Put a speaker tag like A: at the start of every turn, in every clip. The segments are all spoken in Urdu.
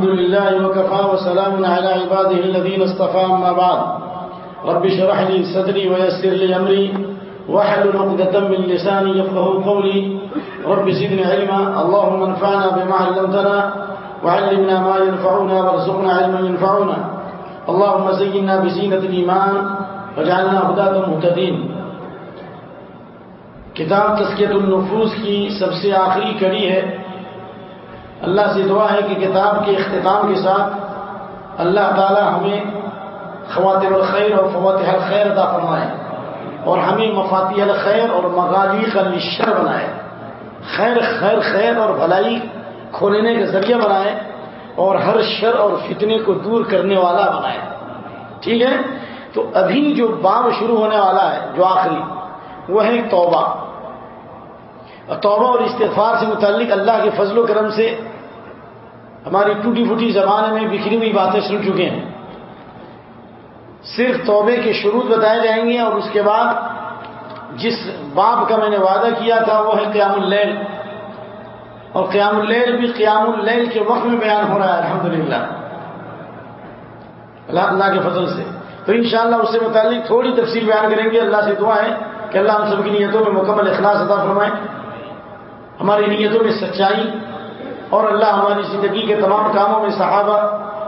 A: الحمد لله وكفى وسلام على عباده الذين اصطفى أما بعد. رب شرح لي صدري ويسر لي أمري. وحل نقدة من لساني يفضه قولي. رب زدني علما. اللهم انفعنا بما علمتنا وعلمنا ما ينفعنا وارزقنا علما ينفعنا. اللهم زينا بزينة الإيمان وجعلنا هداة مهتدين. کتاب تسکیت النفوس کی سب سے آخری کڑی ہے اللہ سے دعا ہے کہ کتاب کے اختتام کے ساتھ اللہ تعالی ہمیں خواتر الخیر اور فوات الخیر عطا فرمائے اور ہمیں مفاتی الخیر اور مغالی کا نشر بنائے۔ خیر خیر خیر اور بھلائی کھولنے کا ذریعہ بنائے اور ہر شر اور فتنے کو دور کرنے والا بنائے۔ ٹھیک ہے؟ تو ابھی جو باب شروع ہونے والا ہے، جو آخری، وہ ہے توبہ۔ توبہ اور استغفار سے متعلق اللہ کے فضل و کرم سے ہماری ٹوٹی پھوٹی زبان میں بکھری ہوئی باتیں سن چکے ہیں۔ صرف توبے کے شروع بتائے جائیں گے اور اس کے بعد جس باب کا میں نے وعدہ کیا تھا وہ ہے قیام اللیل۔ اور قیام اللیل بھی قیام اللیل کے وقت میں بیان ہو رہا ہے الحمد اللہ اللہ کے فضل سے۔ تو انشاءاللہ اس سے متعلق تھوڑی تفصیل بیان کریں گے۔ اللہ سے دعا ہے کہ اللہ ہم سب کی نیتوں میں مکمل اخلاص عطا فرمائے۔ ہماری نیتوں میں سچائی اور اللہ ہماری زندگی کے تمام کاموں میں صحابہ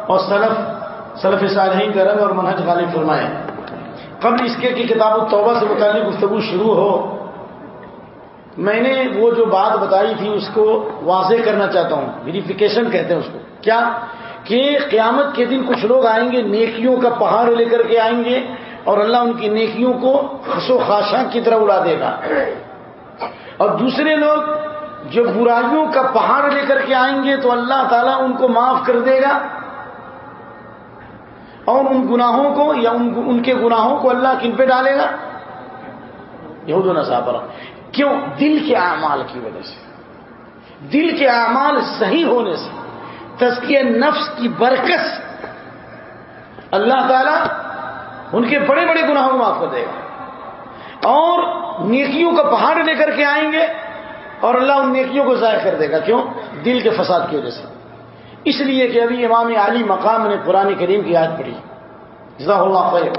A: اور سلف سلف صالحین کا رنگ اور منہج غالب فرمائے۔ قبل اس کے کہ کتاب التوبہ سے متعلق گفتگو شروع ہو، میں نے وہ جو بات بتائی تھی اس کو واضح کرنا چاہتا ہوں، ویریفیکیشن کہتے ہیں اس کو۔ کیا؟ کہ قیامت کے دن کچھ لوگ آئیں گے، نیکیوں کا پہاڑ لے کر کے آئیں گے اور اللہ ان کی نیکیوں کو خسو خاشاں کی طرح اڑا دے گا۔ اور دوسرے لوگ جو برائیوں کا پہاڑ لے کر کے آئیں گے تو اللہ تعالیٰ ان کو معاف کر دے گا اور ان گناہوں کو یا ان کے گناہوں کو اللہ کن پہ ڈالے گا؟ یہود و نصابر کیوں؟ دل کے اعمال کی وجہ سے۔ دل کے اعمال صحیح ہونے سے۔ تزکیہ نفس کی برکت اللہ تعالیٰ ان کے بڑے بڑے گناہوں کو معاف کر دے گا۔ اور نیکیوں کا پہاڑ لے کر کے آئیں گے اور اللہ ان نیکیوں کو ضائع کر دے گا۔ کیوں؟ دل کے فساد کی وجہ سے۔ اس لیے کہ ابھی امام علی مقام نے قرآن کریم کی یاد پڑھی۔ جزا اللہ خیر۔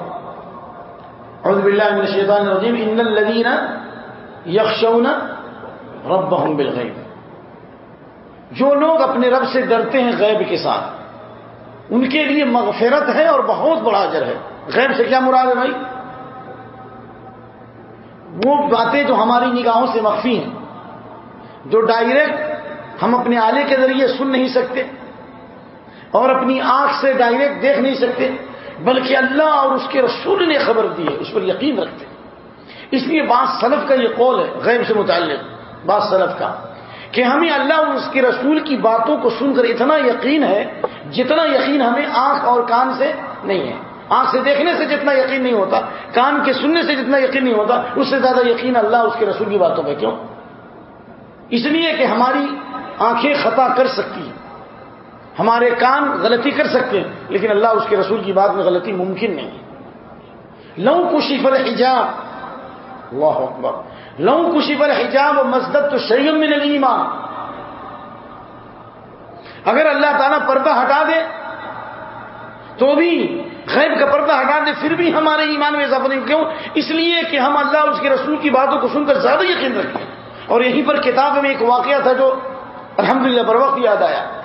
A: اعوذ باللہ من الشیطان الرجیم۔ ان الذین یخشون ربهم بالغیب۔ جو لوگ اپنے رب سے ڈرتے ہیں غیب کے ساتھ، ان کے لیے مغفرت ہے اور بہت بڑا اجر ہے۔ غیب سے کیا مراد ہے بھائی؟ وہ باتیں جو ہماری نگاہوں سے مخفی ہیں۔ جو ڈائریکٹ ہم اپنے آلے کے ذریعے سن نہیں سکتے اور اپنی آنکھ سے ڈائریکٹ دیکھ نہیں سکتے، بلکہ اللہ اور اس کے رسول نے خبر دی ہے، اس پر یقین رکھتے اس لیے بعض سلف کا یہ قول ہے، غیب سے متعلق بعض سلف کا، کہ ہمیں اللہ اور اس کے رسول کی باتوں کو سن کر اتنا یقین ہے جتنا یقین ہمیں آنکھ اور کان سے نہیں ہے۔ آنکھ سے دیکھنے سے جتنا یقین نہیں ہوتا، کان کے سننے سے جتنا یقین نہیں ہوتا، اس سے زیادہ یقین اللہ اس کے رسول کی باتوں پہ کیوں؟ اس لیے کہ ہماری آنکھیں خطا کر سکتی ہیں۔ ہمارے کان غلطی کر سکتے ہیں، لیکن اللہ اس کے رسول کی بات میں غلطی ممکن نہیں ہے۔ لو کشی پر حجاب اللہ اکبر۔ لو کشی پر حجاب و مسدت تو شیم میں نہیں اگر اللہ تعالیٰ پردہ ہٹا دے، تو بھی غیب کا پردہ ہٹا دے، پھر بھی ہمارے ایمان میں اضافہ نہیں، کیوں؟ اس لیے کہ ہم اللہ اس کے رسول کی باتوں کو سن کر زیادہ یقین رکھتے ہیں۔ اور یہیں پر کتاب میں ایک واقعہ تھا جو الحمدللہ للہ وقت یاد آیا۔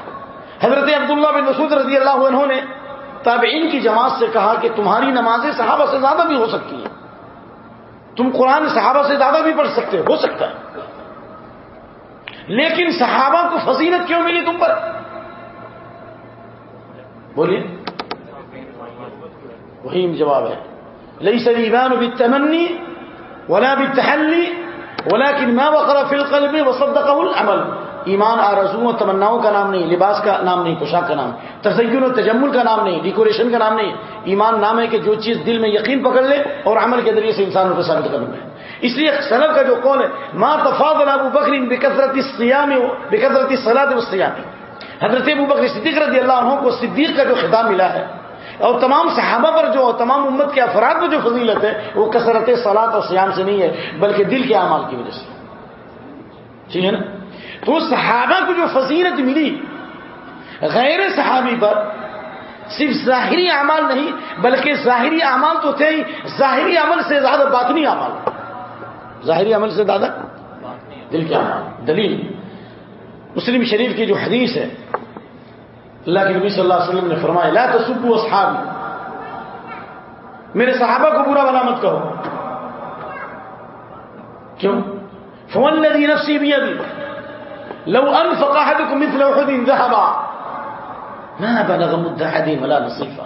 A: حضرت عبداللہ بن مسعود رضی اللہ عنہ نے تابعین کی جماعت سے کہا کہ تمہاری نمازیں صحابہ سے زیادہ بھی ہو سکتی ہیں۔ تم قرآن صحابہ سے زیادہ بھی پڑھ سکتے ہو سکتا ہے۔ لیکن صحابہ کو فضیلت کیوں ملی تم پر؟ بولیے۔ وہی جواب ہے۔ لئی سر ایمان بھی تمنی ولا بھی تحلی ولیکن ما وقر فی القلب وصدقه العمل. ایمان آرزو و تمناؤں کا نام نہیں، لباس کا نام نہیں، پوشاک کا نام، تزین و تجمل کا نام نہیں، ڈیکوریشن کا نام نہیں. ایمان نام ہے کہ جو چیز دل میں یقین پکڑ لے اور عمل کے ذریعے سے انسان کو ثابت کرنا ہے اس لیے سلب کا جو قول ہے، ما تفاضل ابو بکر بکثرت الصيام بکثرت الصلاه والصيام حضرت ابو بکر صدیق رضی اللہ عنہ کو صدیق کا جو خطاب ملا ہے اور تمام صحابہ پر جو تمام امت کے افراد پر جو فضیلت ہے، وہ کثرت سلاد اور سیام سے نہیں ہے، بلکہ دل کے اعمال کی وجہ سے۔ ٹھیک ہے نا؟ تو صحابہ کو جو فضیلت ملی، غیر صحابی پر صرف ظاہری اعمال نہیں، بلکہ ظاہری اعمال تو تھے ہی۔ ظاہری عمل سے زیادہ باطنی اعمال۔ ظاہری عمل سے زیادہ دل کے اعمال۔ دلیل۔ مسلم شریف کی جو حدیث ہے اللہ کے نبی صلی اللہ علیہ وسلم نے فرمایا، لا تصبوا اصحابی. میرے صحابہ کو برا بلا مت کہو۔ کیوں؟ فون ندی نفسی بھی ابھی لو انفق احدكم مثل احد ذهبا۔ ما بلغ مد احدهم ولا نصيفا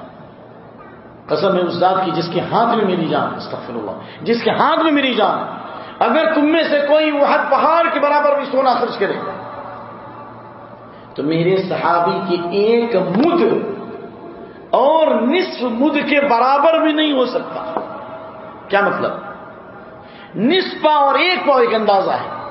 A: قسم ہے اس ذات کی جس کے ہاتھ میں میری جان استغفر اللہ جس کے ہاتھ میں میری جان۔ اگر تم میں سے کوئی وحد پہاڑ کے برابر بھی سونا خرچ کرے تو میرے صحابی کی ایک مد اور نصف مد کے برابر بھی نہیں ہو سکتا۔ کیا مطلب؟ نصف پاؤ اور ایک پاؤ ایک اندازہ ہے۔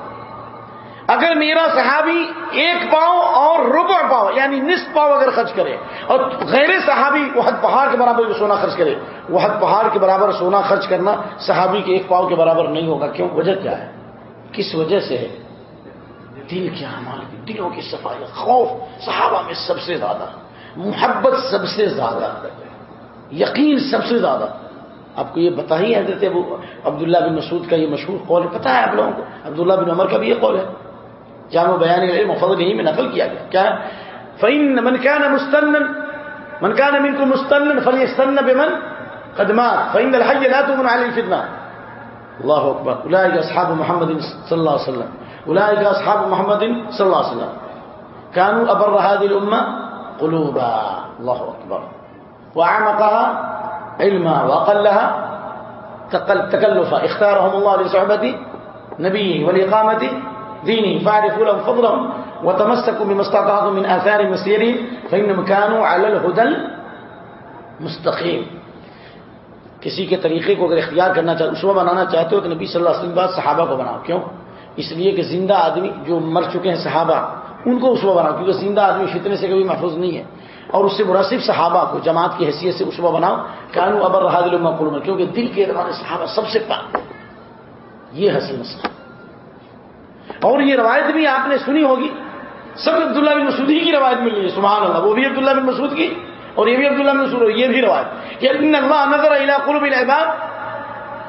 A: اگر میرا صحابی ایک پاؤ اور ربع پاؤ یعنی نصف پاؤ اگر خرچ کرے، اور غیر صحابی وحد پہاڑ کے برابر جو سونا خرچ کرے، وحد پہاڑ کے برابر سونا خرچ کرنا صحابی کے ایک پاؤ کے برابر نہیں ہوگا۔ کیوں؟ وجہ کیا ہے؟ کس وجہ سے ہے؟ دل کے اعمال کی دلوں کی صفائی، خوف صحابہ میں سب سے زیادہ، محبت سب سے زیادہ، یقین سب سے زیادہ۔ آپ کو یہ بتا ہی حضرت ابو عبداللہ بن مسعود کا یہ مشہور قول ہے پتا ہے آپ لوگوں کو؟ عبداللہ بن عمر کا بھی یہ قول ہے۔ جامع بیان مفضل یہی میں نقل کیا گیا۔ کیا فعین من کیا مستن من کا کو مستن فلی بمن قدمات فعین الحج لا تمن علی الفتنہ اللہ اکبر۔ اولئک اصحاب محمد صلی اللہ علیہ وسلم۔ اولئک اصحاب محمد صلی اللہ علیہ وسلم. كانوا ابر هذه الامه قلوبا. الله اكبر واعمقها علما واقلها تكلفا. اختارهم الله لصحبه نبيه والاقامه دينه. فاعرفوا لهم فضلهم وتمسكوا بما استطعتم من اثار مسيرهم فانهم كانوا على الهدى المستقيم. کسی کے طریقے کو اگر اختیار کرنا چاہتے اسوا بنانا چاہتے ہو تو نبی صلی اللہ علیہ وسلم بعد صحابہ کو بناؤ. کیوں؟ اس لیے کہ زندہ آدمی جو مر چکے ہیں صحابہ، ان کو اسوا بناؤ، کیونکہ زندہ آدمی فتنے سے کبھی محفوظ نہیں ہے۔ اور اس سے مناسب صحابہ کو، جماعت کی حیثیت سے اسوا بناؤ۔ کانو ابر رہا دل قرم کیونکہ دل کے اعتبار صحابہ سب سے پاک۔ یہ حسین مسئلہ اور یہ روایت بھی آپ نے سنی ہوگی۔ سب عبداللہ بن مسعود ہی کی روایت مل رہی ہے، سبحان اللہ۔ وہ بھی عبداللہ بن مسعود کی اور یہ بھی عبداللہ بن مسعود یہ بھی روایت۔ کہ اللہ نظر قلوب العباد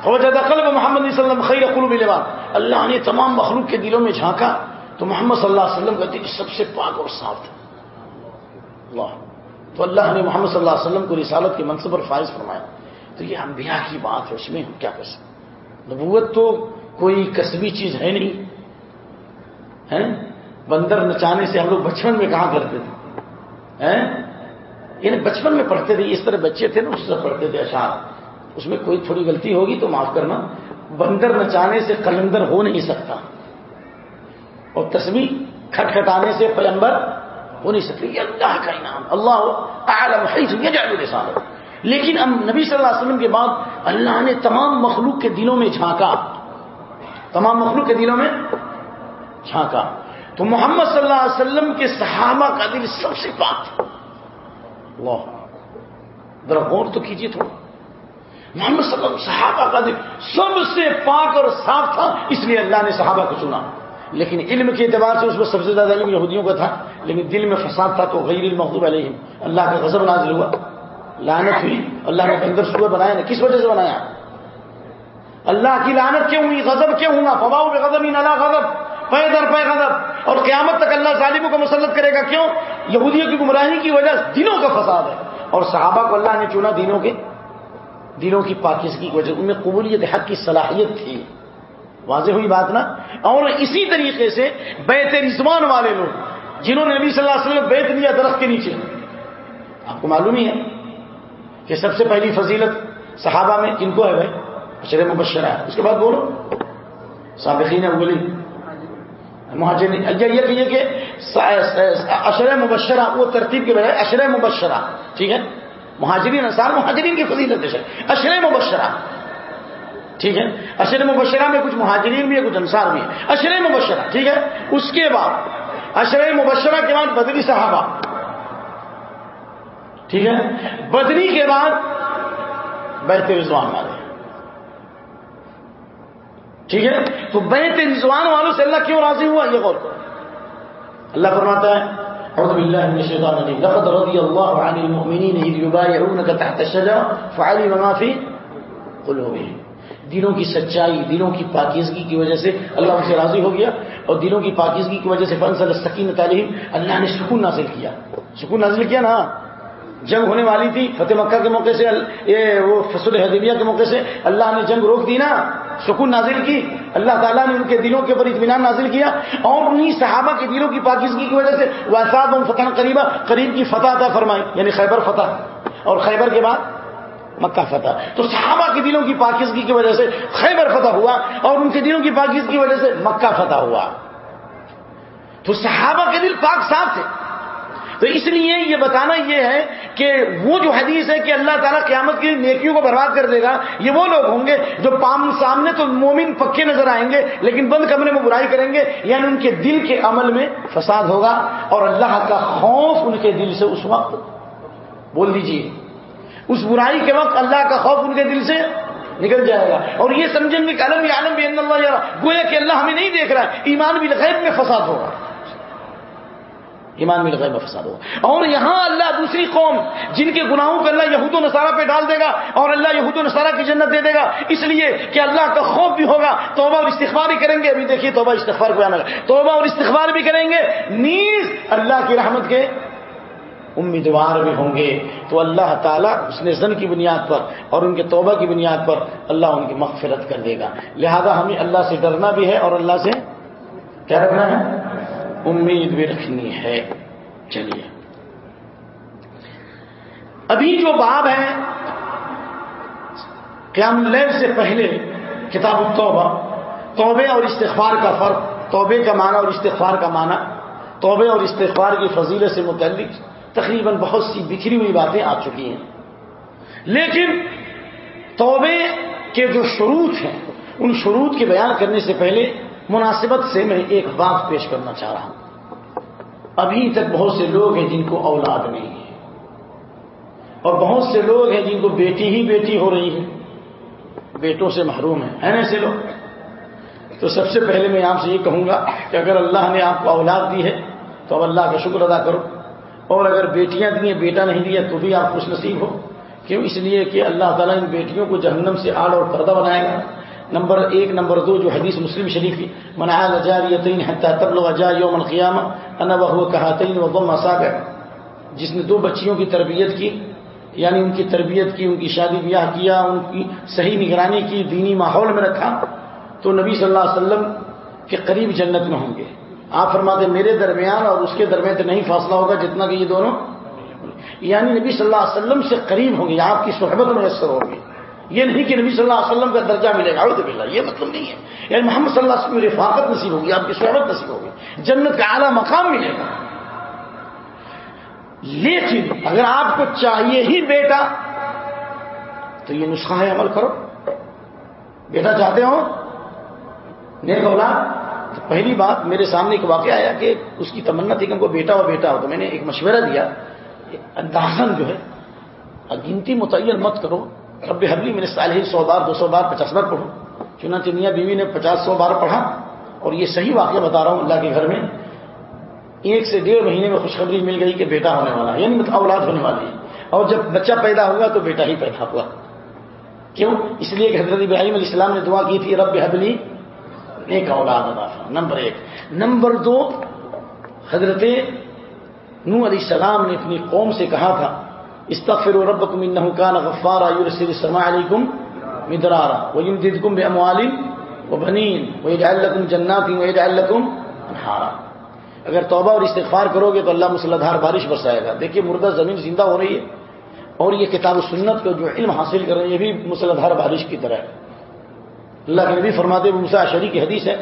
A: فوجد قلب محمد صلی اللہ علیہ وسلم خیر قلوب العباد۔ اللہ نے تمام مخلوق کے دلوں میں جھانکا تو محمد صلی اللہ علیہ وسلم کا دل سب سے پاک اور صاف تھا اللہ۔ تو اللہ نے محمد صلی اللہ علیہ وسلم کو رسالت کے منصب پر فائز فرمایا۔ تو یہ انبیاء کی بات ہے، اس میں ہم کیا کر سکتے نبوت تو کوئی کسبی چیز ہے نہیں۔ بندر نچانے سے ہم لوگ بچپن میں کہاں کرتے تھے؟ یعنی بچپن میں پڑھتے تھے، اس طرح بچے تھے نا، اس طرح پڑھتے تھے اشعار۔ اس میں کوئی تھوڑی غلطی ہوگی تو معاف کرنا۔ بندر نچانے سے قلندر ہو نہیں سکتا۔ اور تصویر کھٹکھٹانے سے پیمبر ہو نہیں سکتی۔ یہ اللہ کا انعام۔ اللہ عالم لیکن اب نبی صلی اللہ علیہ وسلم کے بعد اللہ نے تمام مخلوق کے دلوں میں جھانکا۔ تمام مخلوق کے دلوں میں جھانکا۔ تو محمد صلی اللہ علیہ وسلم کے صحابہ کا دل سب سے پاک تھا۔ اللہ۔ ذرا غور تو کیجیے تھوڑا۔ محمد صلی اللہ علیہ وسلم، صحابہ کا دل سب سے پاک اور صاف تھا، اس لیے اللہ نے صحابہ کو چنا لیکن علم کے اعتبار سے اس میں سب سے زیادہ علم یہودیوں کا تھا، لیکن دل میں فساد تھا تو غیر المحدوب علیہ اللہ کا غضب نازل ہوا۔ لعنت ہوئی۔ اللہ نے اندر صبح بنایا نا، کس وجہ سے بنایا؟ اللہ کی لعنت کیوں ہوئی؟ غضب کیوں ہوں فباؤ بے غضب اللہ غضب پے در پے غضب اور قیامت تک اللہ ظالموں کو مسلط کرے گا کیوں؟ یہودیوں کی گمراہی کی وجہ دنوں کا فساد ہے۔ اور صحابہ کو اللہ نے چنا دینوں کے۔ دلوں کی پاکیزگی کی وجہ ان میں قبولیت، حق کی صلاحیت تھی۔ واضح ہوئی بات نا؟ اور اسی طریقے سے بیت رضوان والے لوگ، جنہوں نے نبی صلی اللہ علیہ وسلم بیت لیا درخت کے نیچے۔ آپ کو معلوم ہی ہے کہ سب سے پہلی فضیلت صحابہ میں کن کو ہے بھائی؟ اشر مبشرہ۔ ہے اس کے بعد بولو۔ سابقین اولی مہاجرین۔ یہ کہ اشر مبشرہ، وہ ترتیب کے بجائے اشر مبشرہ۔ ٹھیک ہے؟ مہاجرین، انصار مہاجرین کی فضیلت ہے اشر مبشرہ۔ ٹھیک ہے؟ اشر مبشرہ میں کچھ مہاجرین بھی ہے کچھ انصار بھی ہے اشر مبشرہ، ٹھیک ہے؟ اس کے بعد، اشر مبشرہ کے بعد بدری صحابہ۔ ٹھیک ہے؟ بدری کے بعد بیت رضوان والے۔ ٹھیک ہے؟ تو بیت رضوان والوں سے اللہ کیوں راضی ہوا؟ یہ غور کرو۔ اللہ فرماتا ہے أعوذ بالله من الشيطان الرجيم. لقد رضي الله عن المؤمنين إذ يبايعونك تحت الشجرة فعلم ما في قلوبهم. دلوں کی سچائی، دلوں کی پاکیزگی کی وجہ سے اللہ ان سے راضی ہو گیا اور دلوں کی پاکیزگی کی وجہ سے فنسل سکین تعلیم اللہ نے سکون نازل کیا۔ سکون نازل کیا نا؟ جنگ ہونے والی تھی، فتح مکہ کے موقع سے، یہ وہ فصل حدیبیہ کے موقع سے، اللہ نے جنگ روک دی نا۔ سکون نازل کی، اللہ تعالیٰ نے ان کے دلوں کے اوپر اطمینان نازل کیا اور انہیں صحابہ کے دلوں کی پاکیزگی کی وجہ سے وساد فتح قریبہ قریب کی فتح تھا فرمائی یعنی خیبر فتح اور خیبر کے بعد مکہ فتح۔ تو صحابہ کے دلوں کی پاکیزگی کی وجہ سے خیبر فتح ہوا اور ان کے دلوں کی پاکیزگی کی وجہ سے مکہ فتح ہوا۔ تو صحابہ کے دل پاک صاف تھے۔ تو اس لیے یہ بتانا یہ ہے کہ وہ جو حدیث ہے کہ اللہ تعالیٰ قیامت کی نیکیوں کو برباد کر دے گا، یہ وہ لوگ ہوں گے جو پام سامنے تو مومن پکے نظر آئیں گے، لیکن بند کمرے میں برائی کریں گے یعنی ان کے دل کے عمل میں فساد ہوگا اور اللہ کا خوف ان کے دل سے اس وقت بول دیجیے اس برائی کے وقت اللہ کا خوف ان کے دل سے نکل جائے گا۔ اور یہ سمجھیں گے کہ علم عالم بھی اللہ گویا کہ اللہ ہمیں نہیں دیکھ رہا ہے، ایمان بھی غیب میں فساد ہوگا۔ ایمان میں غیب فساد ہوگا۔ اور یہاں اللہ دوسری قوم جن کے گناہوں کو اللہ یہود و نصارہ پہ ڈال دے گا اور اللہ یہود و نصارہ کی جنت دے دے گا۔ اس لیے کہ اللہ کا خوف بھی ہوگا۔ توبہ اور استغفار بھی کریں گے۔ ابھی دیکھیے توبہ استغفار کو آنا توبہ اور استغفار بھی کریں گے۔ نیز اللہ کی رحمت کے امیدوار بھی ہوں گے۔ تو اللہ تعالیٰ اس نے زن کی بنیاد پر اور ان کے توبہ کی بنیاد پر اللہ ان کی مغفرت کر دے گا۔ لہذا ہمیں اللہ سے ڈرنا بھی ہے اور اللہ سے کیا رکھنا ہے؟ امید بھی رکھنی ہے۔ چلیے۔ ابھی جو باب ہے، قیام اللیل سے پہلے کتاب التوبہ توبے اور استغفار کا فرق توبے کا معنی اور استغفار کا معنی توبے اور استغفار کی فضیلت سے متعلق تقریباً بہت سی بکھری ہوئی باتیں آ چکی ہیں۔ لیکن توبے کے جو شروط ہیں، ان شروط کے بیان کرنے سے پہلے مناسبت سے میں ایک بات پیش کرنا چاہ رہا ہوں۔ ابھی تک بہت سے لوگ ہیں جن کو اولاد نہیں ہے۔ اور بہت سے لوگ ہیں جن کو بیٹی ہی بیٹی ہو رہی ہے۔ بیٹوں سے محروم ہیں۔ ایسے لوگ؟ تو سب سے پہلے میں آپ سے یہ کہوں گا کہ اگر اللہ نے آپ کو اولاد دی ہے، تو اب اللہ کا شکر ادا کرو۔ اور اگر بیٹیاں دی ہیں، بیٹا نہیں دیا، تو بھی آپ خوش نصیب ہو۔ کیوں؟ اس لیے کہ اللہ تعالیٰ ان بیٹیوں کو جہنم سے آڑ اور پردہ بنائے گا۔ نمبر ایک، نمبر دو جو حدیث مسلم شریف کی منایا جار یتین تب لوگ اجا یوم القیامہ، انا وہ کہاتین و غم جس نے دو بچیوں کی تربیت کی یعنی ان کی تربیت کی، ان کی شادی بیاہ کیا، ان کی صحیح نگرانی کی، دینی ماحول میں رکھا، تو نبی صلی اللہ علیہ وسلم کے قریب جنت میں ہوں گے۔ آپ فرماتے میرے درمیان اور اس کے درمیان تو نہیں فاصلہ ہوگا جتنا کہ یہ دونوں۔ یعنی نبی صلی اللہ علیہ وسلم سے قریب ہوں گے، آپ کی صحبت میسر ہوگی یہ نہیں کہ نبی صلی اللہ علیہ وسلم کا درجہ ملے گا بلّہ یہ مطلب نہیں ہے۔ یعنی محمد صلی اللہ علیہ وسلم رفاقت نصیب ہوگی، آپ کی صحبت نصیب ہوگی، جنت کا اعلیٰ مقام ملے گا۔ لیکن اگر آپ کو چاہیے ہی بیٹا، تو یہ نسخہ ہے عمل کرو۔ بیٹا چاہتے ہو؟ نیک اولاد، تو پہلی بات میرے سامنے ایک واقعہ آیا کہ اس کی تمنا تھی کہ ان کو بیٹا ہو بیٹا ہو، تو میں نے ایک مشورہ دیا اندازن جو ہے گنتی متعین مت کرو۔ رب حبلی میں نے سال ہی سو بار، دو سو بار، پچاس بار پڑھو چنانچہ میاں بیوی نے پچاس سو بار پڑھا اور یہ صحیح واقعہ بتا رہا ہوں اللہ کے گھر میں۔ ایک سے ڈیڑھ مہینے میں خوشخبری مل گئی کہ بیٹا ہونے والا ہے یعنی مطلب اولاد ہونے والی ہے۔ اور جب بچہ پیدا ہوا تو بیٹا ہی پیدا ہوا۔ کیوں؟ اس لیے کہ حضرت ابراہیم علیہ السلام نے دعا کی تھی، رب حبلی، ایک اولاد ادا نمبر ایک۔ نمبر دو، حضرت نو علیہ السلام نے اپنی قوم سے کہا تھا استغفر ربکم انہو کان غفارا یرسل السماء علیکم مدرارا ویمددکم باموال وبنین ویجعل لکم جنات ویجعل لکم انہارا اگر توبہ اور استغفار کرو گے تو اللہ مسلدھار بارش برسائے گا. دیکھیے مردہ زمین زندہ ہو رہی ہے اور یہ کتاب و سنت کو جو علم حاصل کر رہے ہیں، یہ بھی مسلدھار بارش کی طرح ہے. اللہ کے نبی فرماتے موسا شری کی حدیث ہے.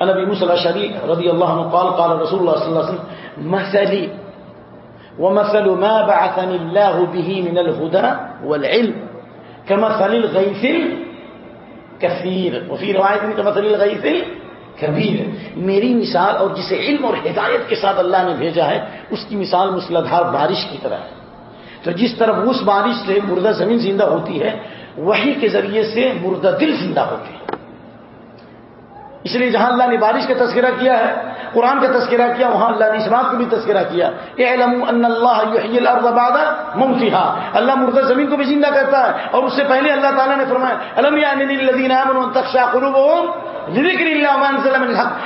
A: نبی مسلح شری رضی اللہ عنہ قال قال رسول اللہ صلی اللہ علیہ وسلم مثلی ومثل ما بعثني الله به من الهدى والعلم كمثل الغيث الكثير وفي روایت كمثل الغيث الكبير میری مثال اور جسے علم اور ہدایت کے ساتھ اللہ نے بھیجا ہے، اس کی مثال مسلدھار بارش کی طرح ہے۔ تو جس طرف اس بارش سے مردہ زمین زندہ ہوتی ہے وہی کے ذریعے سے مردہ دل زندہ ہوتے ہیں۔ اس لیے جہاں اللہ نے بارش کا تذکرہ کیا ہے، قرآن کا تذکرہ کیا، وہاں اللہ نے اس بات کو بھی تذکرہ کیا۔ ان اللہ ممفیہ اللہ مردہ زمین کو بھی زندہ کرتا ہے۔ اور اس سے پہلے اللہ تعالیٰ نے فرمایا یعنی,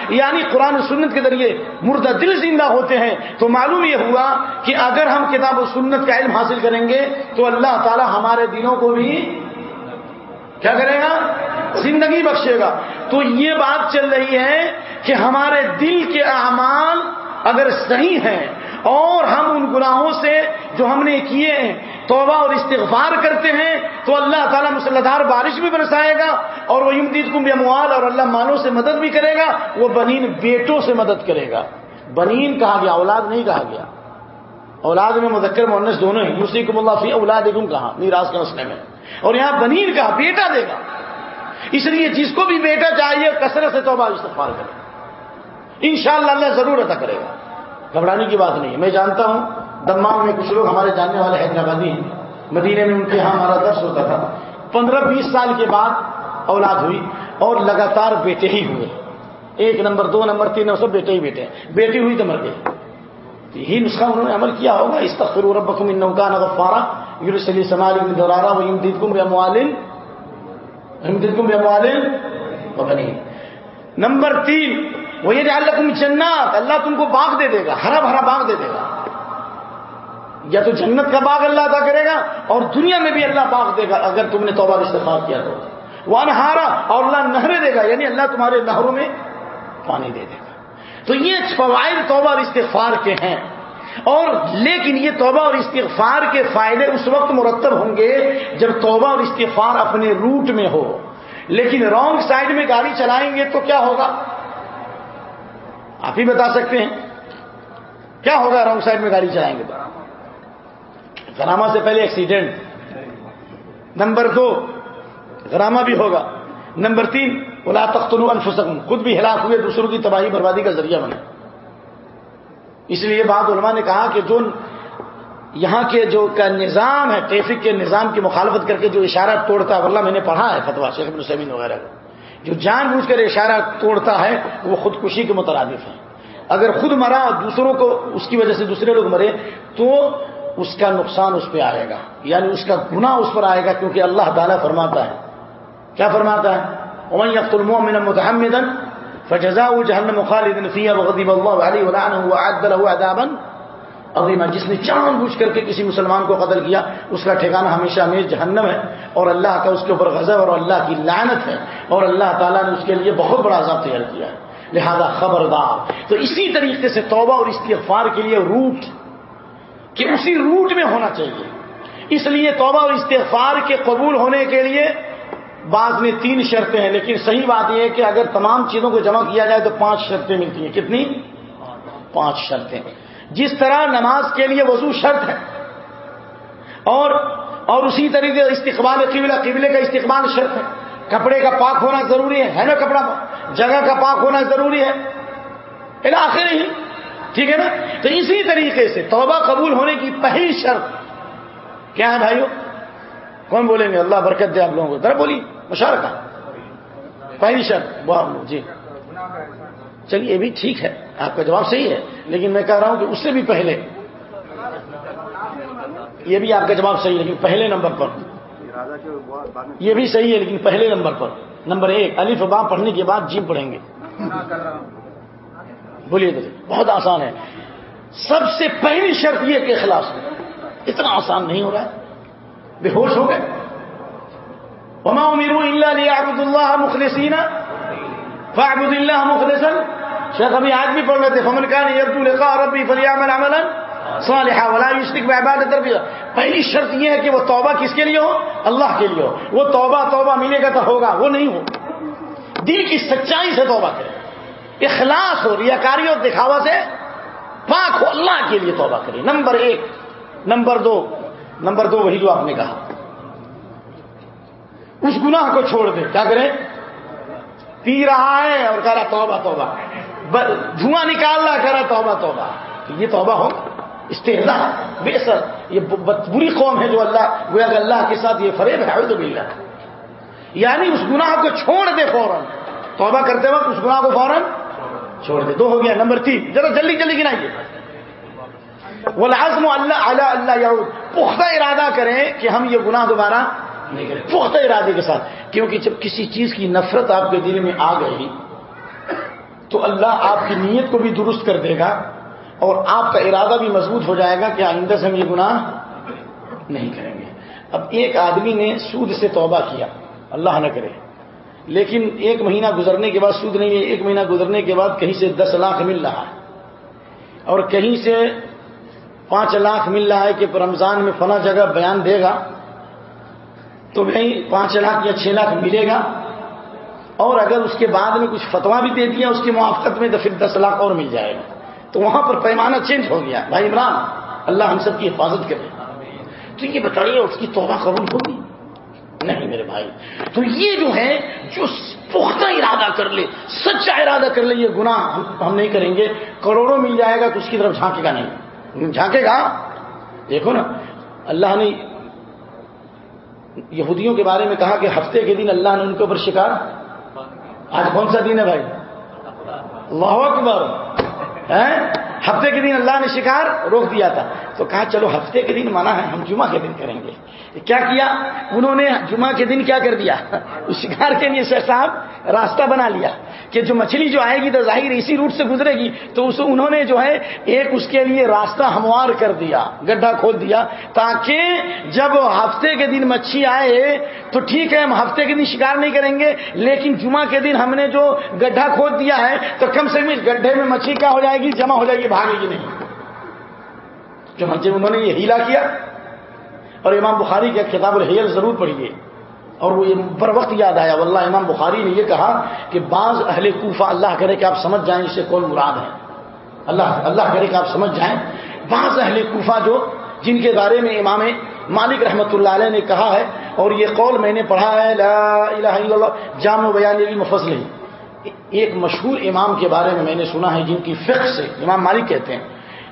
A: یعنی قرآن و سنت کے ذریعے مردہ دل زندہ ہوتے ہیں۔ تو معلوم یہ ہوا کہ اگر ہم کتاب و سنت کا علم حاصل کریں گے، تو اللہ تعالیٰ ہمارے دلوں کو بھی کیا کرے گا؟ زندگی بخشے گا۔ تو یہ بات چل رہی ہے کہ ہمارے دل کے اعمال اگر صحیح ہیں اور ہم ان گناہوں سے جو ہم نے کیے ہیں توبہ اور استغفار کرتے ہیں، تو اللہ تعالیٰ مسلح بارش بھی برسائے گا اور وہ امدید کم اموال اور اللہ مالوں سے مدد بھی کرے گا، وہ بنین بیٹوں سے مدد کرے گا۔ بنین کہا گیا، اولاد نہیں کہا گیا۔ اولاد میں مذکر مونس دونوں ہی دوسری اللہ فی اولاد کہا، میراث کے مسئلے میں۔ اور یہاں بنین کہا بیٹا دے گا۔ اس لیے جس کو بھی بیٹا چاہیے کثرت سے توبہ استغفار کرے۔ ان شاء اللہ ضرور عطا کرے گا۔ گھبرانے کی بات نہیں میں جانتا ہوں، دماغ میں کچھ لوگ ہمارے جاننے والے حیدرآبادی ہیں۔ مدینے میں ان کے یہاں ہمارا درس ہوتا تھا۔ پندرہ بیس سال کے بعد اولاد ہوئی اور لگاتار بیٹے ہی ہوئے۔ ایک نمبر، دو نمبر، تین نمبر، سب بیٹے ہی بیٹے بیٹی ہوئی تو مر گئے یہی نسخہ انہوں نے عمل کیا ہوگا؟ اس تخر ربکم انکان غفارا۔ یرسلی سمالی من درارا و یمددکم بیاموالن یمددکم بیاموالن و بنین. نمبر تین، وہ یہ لکم جنات، اللہ تم کو باغ دے دے گا، ہرا بھرا باغ دے دے گا. یا تو جنت کا باغ اللہ ادا کرے گا اور دنیا میں بھی اللہ باغ دے گا اگر تم نے توبہ استفاد کیا تو. وہ انہارا اور اللہ نہرے دے گا یعنی اللہ تمہارے نہروں میں پانی دے دے گا. تو یہ فوائد توبہ استغفار کے ہیں. اور لیکن یہ توبہ اور استغفار کے فائدے اس وقت مرتب ہوں گے جب توبہ اور استغفار اپنے روٹ میں ہو۔ لیکن رانگ سائڈ میں گاڑی چلائیں گے تو کیا ہوگا؟ آپ ہی بتا سکتے ہیں۔ کیا ہوگا رانگ سائڈ میں گاڑی چلائیں گے؟ تو گراما سے پہلے ایکسیڈنٹ نمبر دو گراما بھی ہوگا۔ نمبر تین اولا تختلو انفسکم خود بھی ہلاک ہوئے، دوسروں کی تباہی بربادی کا ذریعہ بنے۔ اس لیے بعض علماء نے کہا کہ جو یہاں کے جو کا نظام ہے، ٹریفک کے نظام کی مخالفت کر کے جو اشارہ توڑتا ہے اللہ میں نے پڑھا ہے فتوا شیخ ابن سمین وغیرہ کو جو جان بوجھ کر اشارہ توڑتا ہے، وہ خودکشی کے مترادف ہے اگر خود مرا اور دوسروں کو اس کی وجہ سے دوسرے لوگ مرے، تو اس کا نقصان اس پہ آئے گا۔ یعنی اس کا گناہ اس پر آئے گا، کیونکہ اللہ تعالیٰ فرماتا ہے۔ کیا فرماتا ہے؟ ومن يقتل مؤمنا متعمدا فجزاؤه جهنم خالدا فيها وغضب الله عليه ولعنه وعد له عذابا عظیما۔ جس نے جان بوجھ کر کے کسی مسلمان کو قتل کیا، اس کا ٹھکانہ ہمیشہ ہمیں جہنم ہے۔ اور اللہ کا اس کے اوپر غضب اور اللہ کی لعنت ہے۔ اور اللہ تعالیٰ نے اس کے لیے بہت بڑا عذاب تیار کیا ہے۔ لہذا خبردار۔ تو اسی طریقے سے توبہ اور استغفار کے لیے روٹ، کہ اسی روٹ میں ہونا چاہیے۔ اس لیے توبہ اور استغفار کے قبول ہونے کے لیے بعض میں تین شرطیں ہیں، لیکن صحیح بات یہ ہے کہ اگر تمام چیزوں کو جمع کیا جائے تو پانچ شرطیں ملتی ہیں۔ کتنی؟ پانچ شرطیں۔ جس طرح نماز کے لیے وضو شرط ہے، اور اور اسی طریقے استقبال قبلہ، قبلے کا استقبال شرط ہے۔ کپڑے کا پاک ہونا ضروری ہے نا کپڑا؟ جگہ کا پاک ہونا ضروری ہے۔ آخر ہی ٹھیک ہے نا؟ تو اسی طریقے سے توبہ قبول ہونے کی پہلی شرط کیا ہے بھائیو؟ کون بولیں گے؟ اللہ برکت دے آپ لوگوں کو۔ ذرا بولیے۔ مشارکہ۔ پہلی شرط۔ جی۔ چلیے، یہ بھی ٹھیک ہے۔ آپ کا جواب صحیح ہے۔ لیکن میں کہہ رہا ہوں کہ اس سے بھی پہلے۔ یہ بھی آپ کا جواب صحیح ہے، لیکن پہلے نمبر پر۔ یہ بھی صحیح ہے، لیکن پہلے نمبر پر۔ نمبر ایک علی فبا پڑھنے کے بعد جیم پڑھیں گے۔ بولیے تو بہت آسان ہے۔ سب سے پہلی شرط یہ کہ اخلاص۔ اتنا آسان نہیں ہو رہا ہے۔ بے ہوش ہو گئے۔ وما امیر اللہ مخلصین فاعبد اللہ مخلصا. شیخ ابھی آج بھی پڑھ رہے تھے فمن کان یرجو لقاء ربی فلیعمل عملا صالحا ولا یشرک بعبادت ربی پہلی شرط یہ ہے کہ وہ توبہ کس کے لیے ہو؟ اللہ کے لیے ہو. وہ توبہ توبہ ملے گا تو ہوگا، وہ نہیں ہو. دل کی سچائی سے توبہ کرے. اخلاص ہو ریاکاری اور دکھاوا سے پاک ہو، اللہ کے لیے توبہ کرے. نمبر ایک، نمبر دو نمبر دو وہی جو آپ نے کہا. اس گناہ کو چھوڑ دے۔ کیا کریں؟ پی رہا ہے اور کہہ رہا توبہ توبہ۔ دھواں نکال رہا کہہ رہا توبہ توبہ۔ یہ توبہ ہو۔ استحدا بے سر یہ بری قوم ہے جو اللہ، گویا کہ اللہ کے ساتھ یہ فریب ہے۔ تو یعنی اس گناہ کو چھوڑ دے فوراً۔ توبہ کرتے وقت اس گناہ کو فوراً چھوڑ دے۔ دو ہو گیا۔ نمبر تین۔ ذرا جلدی جلدی گنائیے۔ وہ لازم اللہ اللہ اللہ پختہ ارادہ کریں کہ ہم یہ گناہ دوبارہ پختہ ارادے کے ساتھ۔ کیونکہ جب کسی چیز کی نفرت آپ کے دل میں آ گئی، تو اللہ آپ کی نیت کو بھی درست کر دے گا اور آپ کا ارادہ بھی مضبوط ہو جائے گا کہ آئندہ سے ہم یہ گناہ نہیں کریں گے۔ اب ایک آدمی نے سود سے توبہ کیا۔ اللہ نہ کرے۔ لیکن ایک مہینہ گزرنے کے بعد سود نہیں ہے، ایک مہینہ گزرنے کے بعد کہیں سے دس لاکھ مل رہا ہے۔ اور کہیں سے پانچ لاکھ مل رہا ہے کہ رمضان میں فلاں جگہ بیان دے گا۔ تو بھائی پانچ لاکھ یا چھ لاکھ ملے گا۔ اور اگر اس کے بعد میں کچھ فتوا بھی دے دیا، اس کی موافقت میں تو پھر دس لاکھ اور مل جائے گا۔ تو وہاں پر پیمانہ چینج ہو گیا۔ بھائی عمران، اللہ ہم سب کی حفاظت کرے۔ تو یہ بتائیے، اس کی توبہ قبول ہوگی؟ نہیں میرے بھائی۔ تو یہ جو ہے، جو پختہ ارادہ کر لے، سچا ارادہ کر لے، یہ گناہ ہم نہیں کریں گے۔ کروڑوں مل جائے گا تو اس کی طرف جھانکے گا نہیں۔ جھانکے گا؟ دیکھو نا، اللہ نے یہودیوں کے بارے میں کہا کہ ہفتے کے دن اللہ نے ان کے اوپر شکار؟ آج کون سا دن ہے بھائی؟ اللہ اکبر۔ ہفتے کے دن اللہ نے شکار روک دیا تھا۔ تو کہا چلو ہفتے کے دن منع ہے، ہم جمعہ کے دن کریں گے۔ کیا کیا؟ انہوں نے جمعہ کے دن کیا کر دیا؟ اس شکار کے لیے شیخ صاحب راستہ بنا لیا کہ جو مچھلی جو آئے گی تو ظاہر اسی روٹ سے گزرے گی، تو اس انہوں نے جو ہے ایک اس کے لیے راستہ ہموار کر دیا، گڈھا کھول دیا، تاکہ جب ہفتے کے دن مچھلی آئے تو ٹھیک ہے، ہم ہفتے کے دن شکار نہیں کریں گے، لیکن جمعہ کے دن ہم نے جو گڈھا کھود دیا ہے تو کم سے کم اس گڈھے میں مچھلی کیا ہو جائے گی، جمع ہو جائے گی، بھاگے گی نہیں۔ جو انہوں نے یہ ہیلا کیا اور امام بخاری کا کتاب الحیل ضرور پڑھیے۔ اور وہ بر وقت یاد آیا، واللہ امام بخاری نے یہ کہا کہ بعض اہل کوفہ اللہ کرے کہ آپ سمجھ جائیں اسے کون مراد ہے۔ اللہ اللہ کرے کہ آپ سمجھ جائیں۔ بعض اہل کوفہ جو، جن کے بارے میں امام مالک رحمۃ اللہ علیہ نے کہا ہے، اور یہ قول میں نے پڑھا ہے، لا الہ الا اللہ جام و بیان مفضل ایک مشہور امام کے بارے میں میں نے سنا ہے، جن کی فقہ سے، امام مالک کہتے ہیں،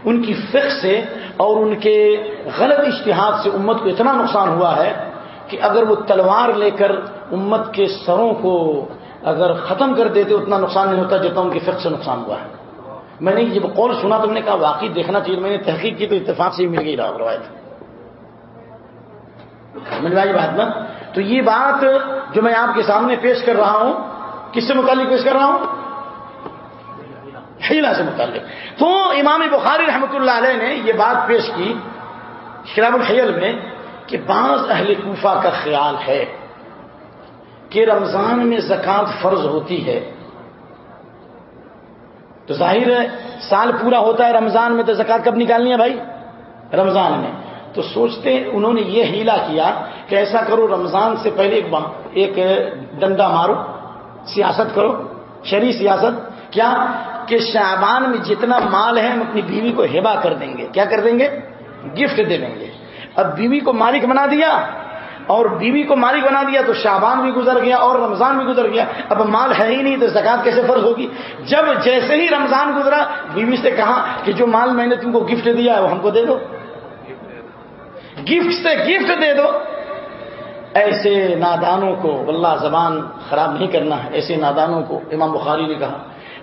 A: ان کی فقہ سے اور ان کے غلط اشتہاد سے امت کو اتنا نقصان ہوا ہے کہ اگر وہ تلوار لے کر امت کے سروں کو اگر ختم کر دیتے اتنا نقصان نہیں ہوتا جتنا ان کی فقہ سے نقصان ہوا ہے۔ میں نے جب قول سنا تو میں نے کہا واقعی دیکھنا چاہیے، میں نے تحقیق کی تو اتفاق سے ہی مل گئی رہا روایت۔ مل گئی بات نا؟ تو یہ بات جو میں آپ کے سامنے پیش کر رہا ہوں، کس سے متعلق پیش کر رہا ہوں؟ سے متعلق۔ تو امام بخاری رحمۃ اللہ علیہ نے یہ بات پیش کی شراب الحیل میں کہ بعض اہل کوفہ کا خیال ہے کہ رمضان میں زکوٰۃ فرض ہوتی ہے۔ تو ظاہر ہے سال پورا ہوتا ہے رمضان میں تو زکات کب نکالنی ہے بھائی؟ رمضان میں۔ تو سوچتے انہوں نے یہ ہیلا کیا کہ ایسا کرو رمضان سے پہلے ایک ڈنڈا مارو، سیاست کرو، شہری سیاست۔ کیا؟ کہ شعبان میں جتنا مال ہے ہم اپنی بیوی کو ہیبا کر دیں گے۔ کیا کر دیں گے؟ گفٹ دے دیں گے۔ اب بیوی کو مالک بنا دیا اور بیوی کو مالک بنا دیا تو شعبان بھی گزر گیا اور رمضان بھی گزر گیا۔ اب مال ہے ہی نہیں تو زکات کیسے فرض ہوگی؟ جب جیسے ہی رمضان گزرا، بیوی سے کہا کہ جو مال میں نے تم کو گفٹ دیا ہے وہ ہم کو دے دو۔ گفٹ سے گفٹ دے دو۔ ایسے نادانوں کو اللہ زبان خراب نہیں کرنا ہے۔ ایسے نادانوں کو امام بخاری نے کہا۔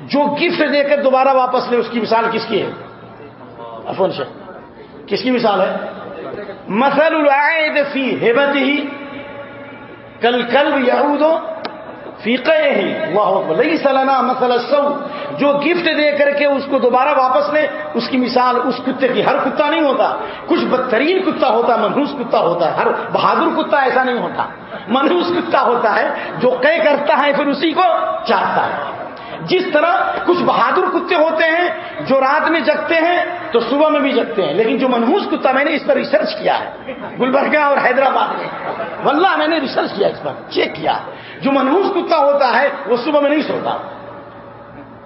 A: جو گفٹ دے کر دوبارہ واپس لے، اس کی مثال کس کی ہے؟ افون سے کس کی مثال ہے؟ مسل العائد فی ہیبت ہی کل کل یہود فیقے ہی واہ لئی سلانا مسل سو جو گفٹ دے کر کے اس کو دوبارہ واپس لے، اس کی مثال اس کتے کی، ہر کتا نہیں ہوتا. کچھ بدترین کتا ہوتا منہوس کتا ہوتا ہے ہر بہادر کتا ایسا نہیں ہوتا. منہوس کتا ہوتا ہے جو قے کرتا ہے، پھر اسی کو چاہتا ہے. جس طرح کچھ بہادر کتے ہوتے ہیں، جو رات میں جگتے ہیں تو صبح میں بھی جگتے ہیں، لیکن جو منہوس کتا میں نے اس پر ریسرچ کیا ہے، گلبرگہ اور حیدرآباد میں۔ واللہ میں نے ریسرچ کیا اس پر چیک کیا۔ جو منہوس کتا ہوتا ہے، وہ صبح میں نہیں سوتا۔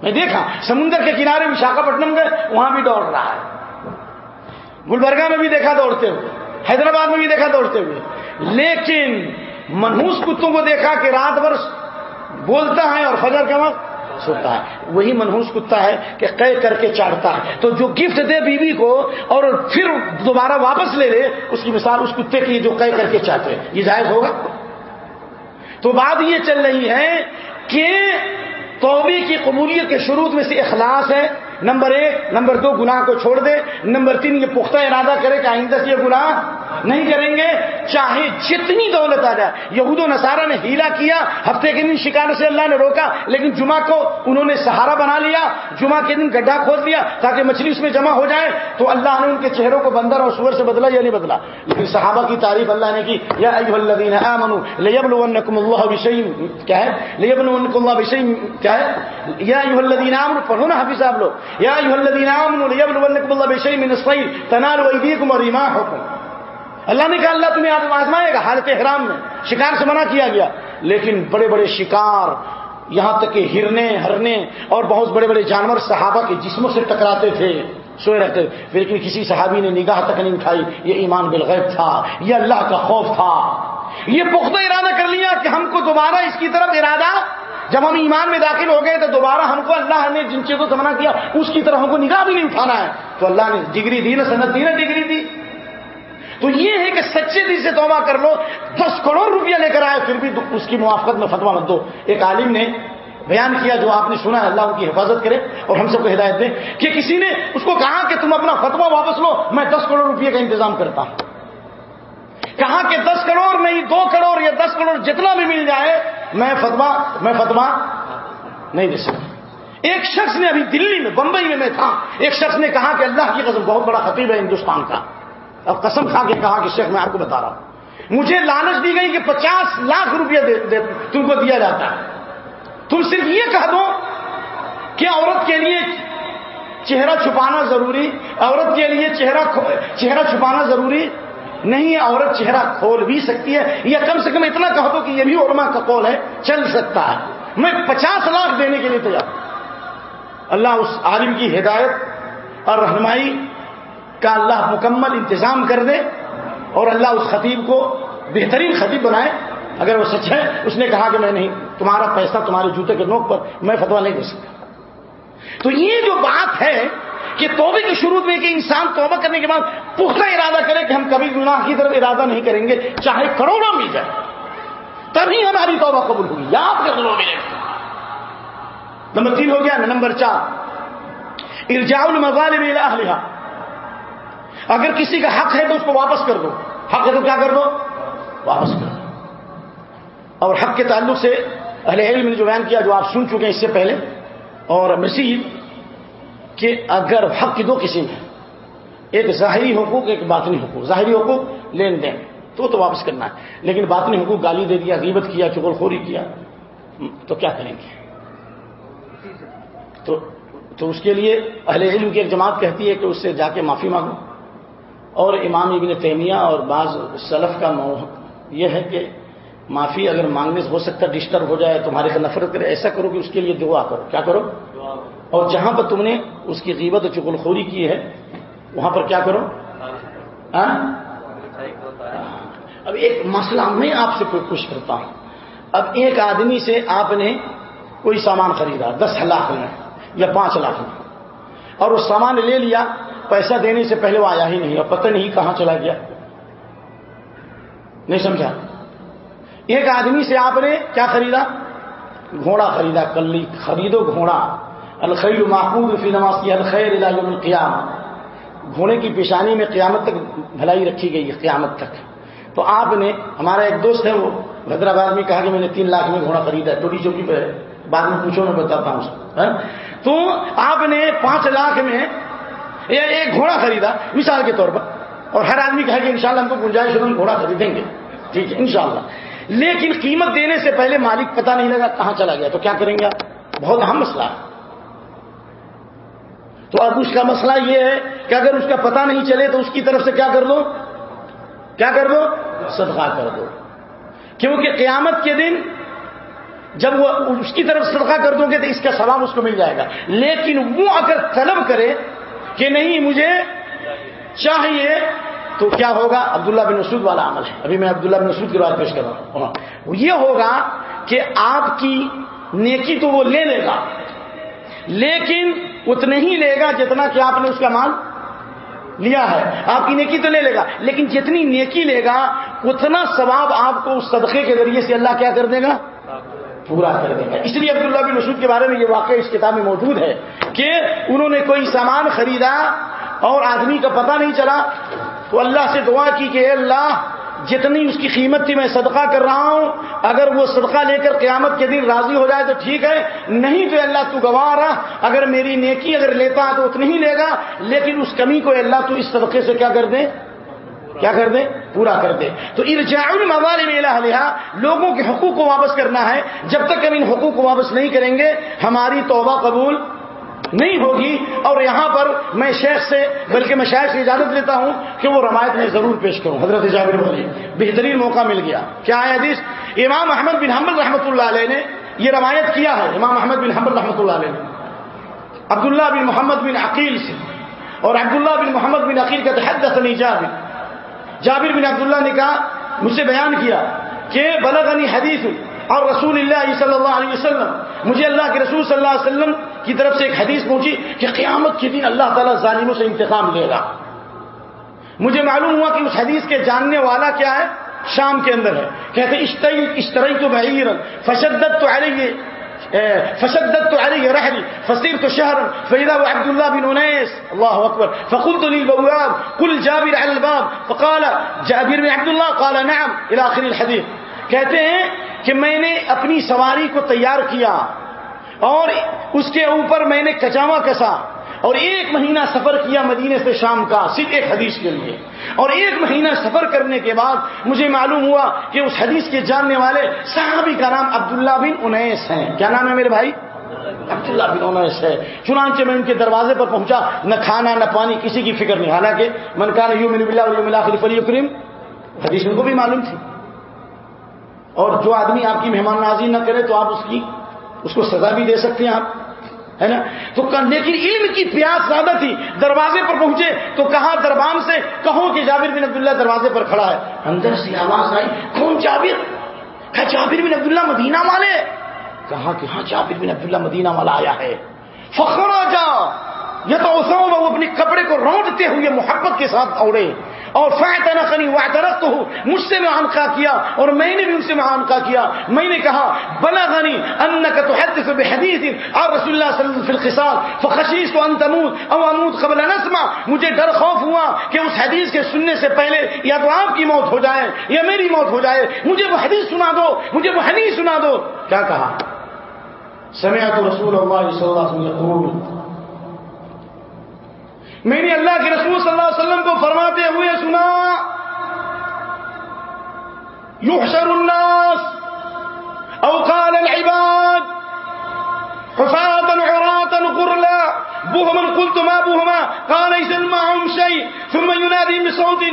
A: میں دیکھا، سمندر کے کنارے وشاکھاپٹنم گئے، وہاں بھی دوڑ رہا ہے۔ گلبرگہ میں بھی دیکھا دوڑتے ہوئے، حیدرآباد میں بھی دیکھا دوڑتے ہوئے۔ لیکن منہوس کتوں کو دیکھا کہ رات بھر بولتا ہے اور فجر کے وقت سوتا ہے۔ وہی منہوس کتا ہے کہ قے کر کے چاڑتا ہے۔ تو جو گفٹ دے بیوی کو اور پھر دوبارہ واپس لے لے، اس کی مثال اس کتے کی جو قے کر کے چاہتے یہ جائز ہوگا؟ تو بات یہ چل رہی ہے کہ توبے کی قبولیت کے شروع میں سے اخلاص ہے۔ نمبر ایک، نمبر دو، گناہ کو چھوڑ دے. نمبر تین، یہ پختہ ارادہ کرے کہ آئندہ سے یہ گناہ نہیں کریں گے. چاہے جتنی دولت آ جائے. یہود و نصارہ نے ہیلا کیا. ہفتے کے دن شکار سے اللہ نے روکا. لیکن جمعہ کو انہوں نے سہارا بنا لیا. جمعہ کے دن گڈھا کھود دیا تاکہ مچھلی اس میں جمع ہو جائے. تو اللہ نے ان کے چہروں کو بندر اور سور سے بدلا یا نہیں بدلا؟ لیکن صحابہ کی تعریف اللہ نے کی. یا اللہ کیا ہے؟ لیبلونکم اللہ کیا ہے؟ یا پڑھو نا حافظ صاحب لوگ. یا ایھا الذین آمنوا لیبلونکم اللہ بشیء من الصید تنالوا ایدیکم ورماحکم اللہ نے کہا، اللہ تمہیں آزمائے گا، حالت احرام میں۔ شکار سے منع کیا گیا۔ لیکن بڑے بڑے شکار، یہاں تک کہ ہرنے ہرنے، اور بہت بڑے بڑے جانور صحابہ کے جسموں سے ٹکراتے تھے۔ سوئے رہتے تھے۔ لیکن کسی صحابی نے نگاہ تک نہیں اٹھائی۔ یہ ایمان بالغیب تھا، یہ اللہ کا خوف تھا۔ یہ پختہ ارادہ کر لیا کہ ہم کو دوبارہ اس کی طرف ارادہ جب ہم ایمان میں داخل ہو گئے تو دوبارہ ہم کو اللہ نے جن چیزوں سے منع کیا، اس کی طرف ہم کو نگاہ بھی نہیں اٹھانا ہے۔ تو اللہ نے ڈگری دی نا صنعت دی نا ڈگری دی۔ تو یہ ہے کہ سچے دل سے توبہ کر لو، دس کروڑ روپیہ لے کر آئے، پھر بھی اس کی موافقت میں فتوا مت دو۔ ایک عالم نے بیان کیا جو آپ نے سنا ہے، اللہ ان کی حفاظت کرے اور ہم سب کو ہدایت دے کہ کسی نے اس کو کہا کہ تم اپنا فتوا واپس لو، میں دس کروڑ روپیے کا انتظام کرتا ہوں۔ کہا کہ دس کروڑ نہیں، دو کروڑ یا دس کروڑ جتنا بھی مل جائے، میں فتوا میں فتوا نہیں دے سکتا۔ ایک شخص نے ابھی دلی میں، بمبئی میں میں تھا، ایک شخص نے کہا کہ اللہ کی قسم، بہت بڑا خطیب ہے ہندوستان کا۔ اب قسم کھا کے کہا کہ شیخ، میں آپ کو بتا رہا ہوں۔ مجھے لالچ دی گئی کہ پچاس لاکھ روپیہ تم کو دیا جاتا ہے۔ تم صرف یہ کہہ دو کہ عورت کے لیے چہرہ چھپانا ضروری، عورت کے لیے چہرہ چہرہ چھپانا ضروری نہیں عورت چہرہ کھول بھی سکتی ہے، یا کم سے کم اتنا کہہ دو کہ یہ بھی علماء کا قول ہے، چل سکتا ہے۔ میں پچاس لاکھ دینے کے لیے تیار۔ اللہ اس عالم کی ہدایت اور رہنمائی کا اللہ مکمل انتظام کر دے اور اللہ اس خطیب کو بہترین خطیب بنائے۔ اگر وہ سچ ہے، اس نے کہا کہ میں نہیں، تمہارا پیسہ تمہارے جوتے کے نوک پر میں فتوا نہیں دے سکتا۔ تو یہ جو بات ہے کہ توبے کے شروع میں کہ انسان توبہ کرنے کے بعد پختہ ارادہ کرے کہ ہم کبھی گناہ کی طرف ارادہ نہیں کریں گے، چاہے کروڑوں مل جائے۔ تبھی ہماری توبہ قبول ہوگی۔ یاد کر لو میرے۔ نمبر تین ہو گیا، نمبر چار۔ ارجاء المظالم الى اگر کسی کا حق ہے تو اس کو واپس کر دو۔ حق ہے تو کیا کر دو؟ واپس کر دو۔ اور حق کے تعلق سے اہل علم نے جو بیان کیا، جو آپ سن چکے ہیں اس سے پہلے، اور مزید کہ اگر حق کی دو قسم ہے ایک ظاہری حقوق، ایک باطنی حقوق۔ ظاہری حقوق، لین دین۔ تو تو واپس کرنا ہے۔ لیکن باطنی حقوق گالی دے دیا، غیبت کیا چکل خوری کیا تو کیا کریں گے؟ تو تو اس کے لیے اہل علم کی ایک جماعت کہتی ہے کہ اس سے جا کے معافی مانگو۔ اور امام ابن تیمیہ اور بعض سلف کا یہ ہے کہ معافی اگر مانگنے سے ہو سکتا ڈسٹرب ہو جائے، تمہارے سے نفرت کرے، ایسا کرو کہ اس کے لیے دعا کرو۔ کیا کرو؟ اور جہاں پر تم نے اس کی غیبت و چکل خوری کی ہے، وہاں پر کیا کرو؟ اب ایک مسئلہ میں آپ سے کوئی خوش کرتا ہوں۔ اب ایک آدمی سے آپ نے کوئی سامان خریدا، دس لاکھ میں یا پانچ لاکھ میں اور وہ سامان لے لیا، پیسہ دینے سے پہلے وہ آیا ہی نہیں، اور پتہ نہیں کہاں چلا گیا۔ نہیں سمجھا؟ ایک آدمی سے آپ نے کیا خریدا؟ گھوڑا خریدا، کلی خریدو گھوڑا۔ الخیر محبوب فی نماز الخیر القیام گھوڑے کی پیشانی میں قیامت تک بھلائی رکھی گئی ہے، قیامت تک۔ تو آپ نے، ہمارا ایک دوست ہے وہ، حیدرآباد میں کہا کہ میں نے تین لاکھ میں گھوڑا خریدا ٹوٹی چوکی پہ بعد میں پوچھو، میں بتاتا ہوں ہاں؟ تو آپ نے پانچ لاکھ میں ایک گھوڑا خریدا، مثال کے طور پر۔ اور ہر آدمی کہے کہ انشاءاللہ ہم کو گنجائش ہم گھوڑا خریدیں گے۔ ٹھیک ہے، انشاءاللہ۔ لیکن قیمت دینے سے پہلے مالک پتہ نہیں لگا کہاں چلا گیا، تو کیا کریں گے آپ؟ بہت اہم مسئلہ ہے۔ تو اب اس کا مسئلہ یہ ہے کہ اگر اس کا پتہ نہیں چلے تو اس کی طرف سے کیا کر دو؟ کیا کر دو؟ صدقہ کر دو۔ کیونکہ قیامت کے دن جب وہ اس کی طرف صدقہ کر دو گے تو اس کا سواب اس کو مل جائے گا۔ لیکن وہ اگر طلب کرے کہ نہیں مجھے چاہیے تو کیا ہوگا؟ عبداللہ بن مسعود والا عمل ہے۔ ابھی میں عبداللہ بن مسعود کی بات پیش کر رہا ہوں۔ ہاں۔ یہ ہوگا کہ آپ کی نیکی تو وہ لے لے گا۔ لیکن اتنا ہی لے گا جتنا کہ آپ نے اس کا مال لیا ہے۔ آپ کی نیکی تو لے لے گا، لیکن جتنی نیکی لے گا، اتنا ثواب آپ کو اس صدقے کے ذریعے سے اللہ کیا کر دے گا؟ پورا کر دے گا۔ اس لیے عبداللہ بن مسعود کے بارے میں یہ واقعہ اس کتاب میں موجود ہے کہ انہوں نے کوئی سامان خریدا اور آدمی کا پتہ نہیں چلا تو اللہ سے دعا کی کہ اے اللہ جتنی اس کی قیمت تھی میں صدقہ کر رہا ہوں، اگر وہ صدقہ لے کر قیامت کے دن راضی ہو جائے تو ٹھیک ہے، نہیں تو اللہ تو گواہ رہا، اگر میری نیکی اگر لیتا تو اتنی ہی لے گا، لیکن اس کمی کو اللہ تو اس صدقے سے کیا کر دے؟ کیا کر دے؟ پورا کر دے۔ تو ارجاع الموال میں الہ لوگوں کے حقوق کو واپس کرنا ہے، جب تک ہم ان حقوق کو واپس نہیں کریں گے، ہماری توبہ قبول نہیں ہوگی اور یہاں پر میں شیخ سے بلکہ میں شاید سے اجازت لیتا ہوں کہ وہ روایت میں ضرور پیش کروں۔ حضرت جابر بولی بہترین موقع مل گیا۔ کیا ہے حدیث؟ امام احمد بن حمد رحمۃ اللہ علیہ نے یہ روایت کیا ہے۔ امام احمد بن حمد رحمۃ اللہ علیہ نے۔ عبداللہ بن محمد بن عقیل سے اور عبداللہ بن محمد بن عقیل کا تحدثنی جابر۔ جابر بن عبداللہ نے کہا، مجھ سے بیان کیا کہ بلغنی حدیث اور رسول اللہ صلی اللہ علیہ وسلم، مجھے اللہ کے رسول صلی اللہ علیہ وسلم کی طرف سے ایک حدیث پہنچی کہ قیامت کے دن اللہ تعالیٰ ظالموں سے انتقام لے گا۔ مجھے معلوم ہوا کہ اس حدیث کے جاننے والا کیا ہے؟ شام کے اندر ہے۔ کہتے اس طرح تو بعیر فشدت تو علیہ فشدت تو علیہ رحلی فصیر تو شہر فیدا عبد اللہ بن انیس اللہ اکبر فقلت للبواب، قل جابر الباب، فقال، جابر بن عبد قال، نعم الى اخر الحديث۔ کہتے ہیں کہ میں نے اپنی سواری کو تیار کیا اور اس کے اوپر میں نے کچاوا کسا اور ایک مہینہ سفر کیا مدینے سے شام کا صرف ایک حدیث کے لیے اور ایک مہینہ سفر کرنے کے بعد مجھے معلوم ہوا کہ اس حدیث کے جاننے والے صحابی کا نام عبداللہ بن انیس ہیں۔ کیا نام ہے میرے بھائی؟ عبداللہ بن انیس ہے۔ چنانچہ میں ان کے دروازے پر پہنچا، نہ کھانا، نہ پانی، کسی کی فکر نہیں۔ حالانکہ من کان یو من فلی کریم حدیث ان کو بھی معلوم تھی۔ اور جو آدمی آپ کی مہمان نازی نہ کرے تو آپ اس کی اس کو سزا بھی دے سکتے ہیں آپ۔ ہے نا؟ تو لیکن علم کی پیاس زیادہ تھی۔ دروازے پر پہنچے تو کہا دربان سے، کہو کہ جابر بن عبداللہ دروازے پر کھڑا ہے۔ اندر سے آواز آئی، کون جابر؟ کہا، جابر بن عبداللہ مدینہ والے۔ کہا کہ ہاں جابر بن عبداللہ مدینہ والا آیا ہے۔ فخرا جا۔ یہ تو وہ اپنے کپڑے کو روڈتے ہوئے محبت کے ساتھ اوڑے۔ اور فائدہ نہ خنی واحد ہوں مجھ سے میں کیا، اور میں نے بھی ان سے میں کیا۔ میں نے کہا بلا غنی ان کا تو حدیث حدیث اور رسول اللہ صلی اللہ علیہ وسلم فخشیش تو انتمود او امود قبل نسما مجھے ڈر خوف ہوا کہ اس حدیث کے سننے سے پہلے یا تو آپ کی موت ہو جائے یا میری موت ہو جائے۔ مجھے وہ حدیث سنا دو، مجھے وہ حدیث سنا دو۔ کیا کہا؟ سمعت رسول اللہ صلی اللہ علیہ وسلم میں نے اللہ کے رسول صلی اللہ علیہ وسلم کو فرماتے ہوئے سنا يحشر الناس، او قال العباد، حفاة عراة غرلا بهما قلت ما بهما قال يسمع معهم شيء، ثم ينادي بصوت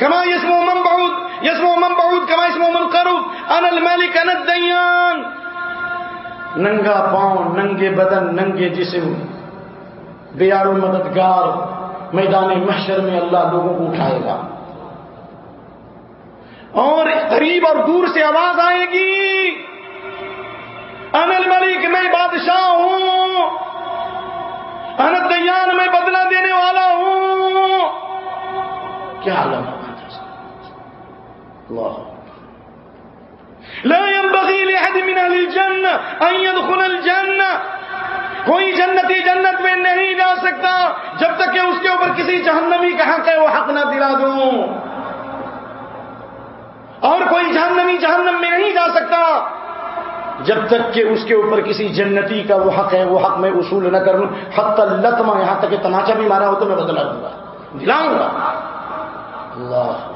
A: كما يسمع من بعود يسمع من بعود كما يسمع من قرب انا الملك انا الديان. ننگا پاؤں، ننگے بدن، ننگے جسم بیار مددگار میدان محشر میں اللہ لوگوں کو اٹھائے گا۔ اور قریب اور دور سے آواز آئے گی۔ انل ملک میں بادشاہ ہوں۔ انت دیان میں بدلہ دینے والا ہوں۔ کیا عالم اللہ۔ لا ينبغي لأحد من أهل الجنة أن يدخل الجنة کوئی جنتی جنت میں نہیں جا سکتا جب تک کہ اس کے اوپر کسی جہنمی کا حق ہے، وہ حق نہ دلا دوں۔ اور کوئی جہنمی جہنم میں نہیں جا سکتا جب تک کہ اس کے اوپر کسی جنتی کا وہ حق ہے، وہ حق میں اصول نہ کروں۔ حق لتما یہاں تک کہ تماچا بھی مارا ہو تو میں بدلا دوں گا۔ دلاؤں گا۔ اللہ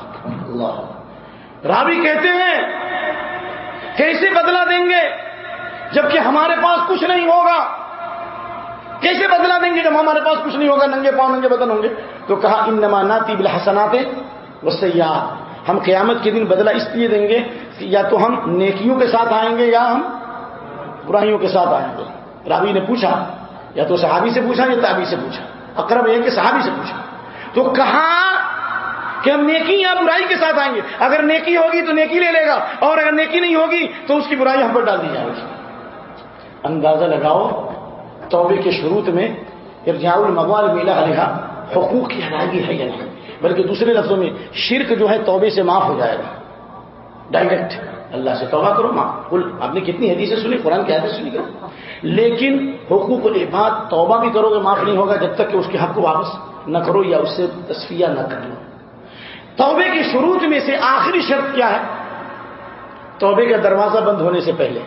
A: اللہ راوی کہتے ہیں کیسے بدلا دیں گے جبکہ ہمارے پاس کچھ نہیں ہوگا۔ کیسے بدلا دیں گے جب ہمارے پاس کچھ نہیں ہوگا، ننگے پاؤں ننگے بدن ہوں گے؟ تو کہا ان نماناتی بلحسنات وہ سیاح ہم قیامت کے دن بدلا اس لیے دیں گے کہ یا تو ہم نیکیوں کے ساتھ آئیں گے یا ہم برائیوں کے ساتھ آئیں گے۔ رابی نے پوچھا، یا تو صحابی سے پوچھا یا تابی سے پوچھا؟ اکرم یہ کہ صحابی سے پوچھا۔ تو کہا کہ ہم نیکی یا برائی کے ساتھ آئیں گے۔ اگر نیکی ہوگی تو نیکی لے لے گا، اور اگر نیکی نہیں ہوگی تو اس کی برائی ہم پر ڈال دی جائے گی۔ اندازہ لگاؤ توبے کے شروط میں ارجاع الموال میلا علیہ حقوق کی ادائیگی ہے یا نہیں؟ بلکہ دوسرے لفظوں میں شرک جو ہے توبے سے معاف ہو جائے گا۔ ڈائریکٹ اللہ سے توبہ کرو ماں کل آپ نے کتنی حدیثیں سنی؟ قرآن کی حدیث سنی کرو لیکن حقوق العباد توبہ بھی کرو گے، معاف نہیں ہوگا، جب تک کہ اس کے حق کو واپس نہ کرو یا اس سے تصفیہ نہ کر لو۔ توبے کی شروع میں سے آخری شرط کیا ہے؟ توبے کا دروازہ بند ہونے سے پہلے۔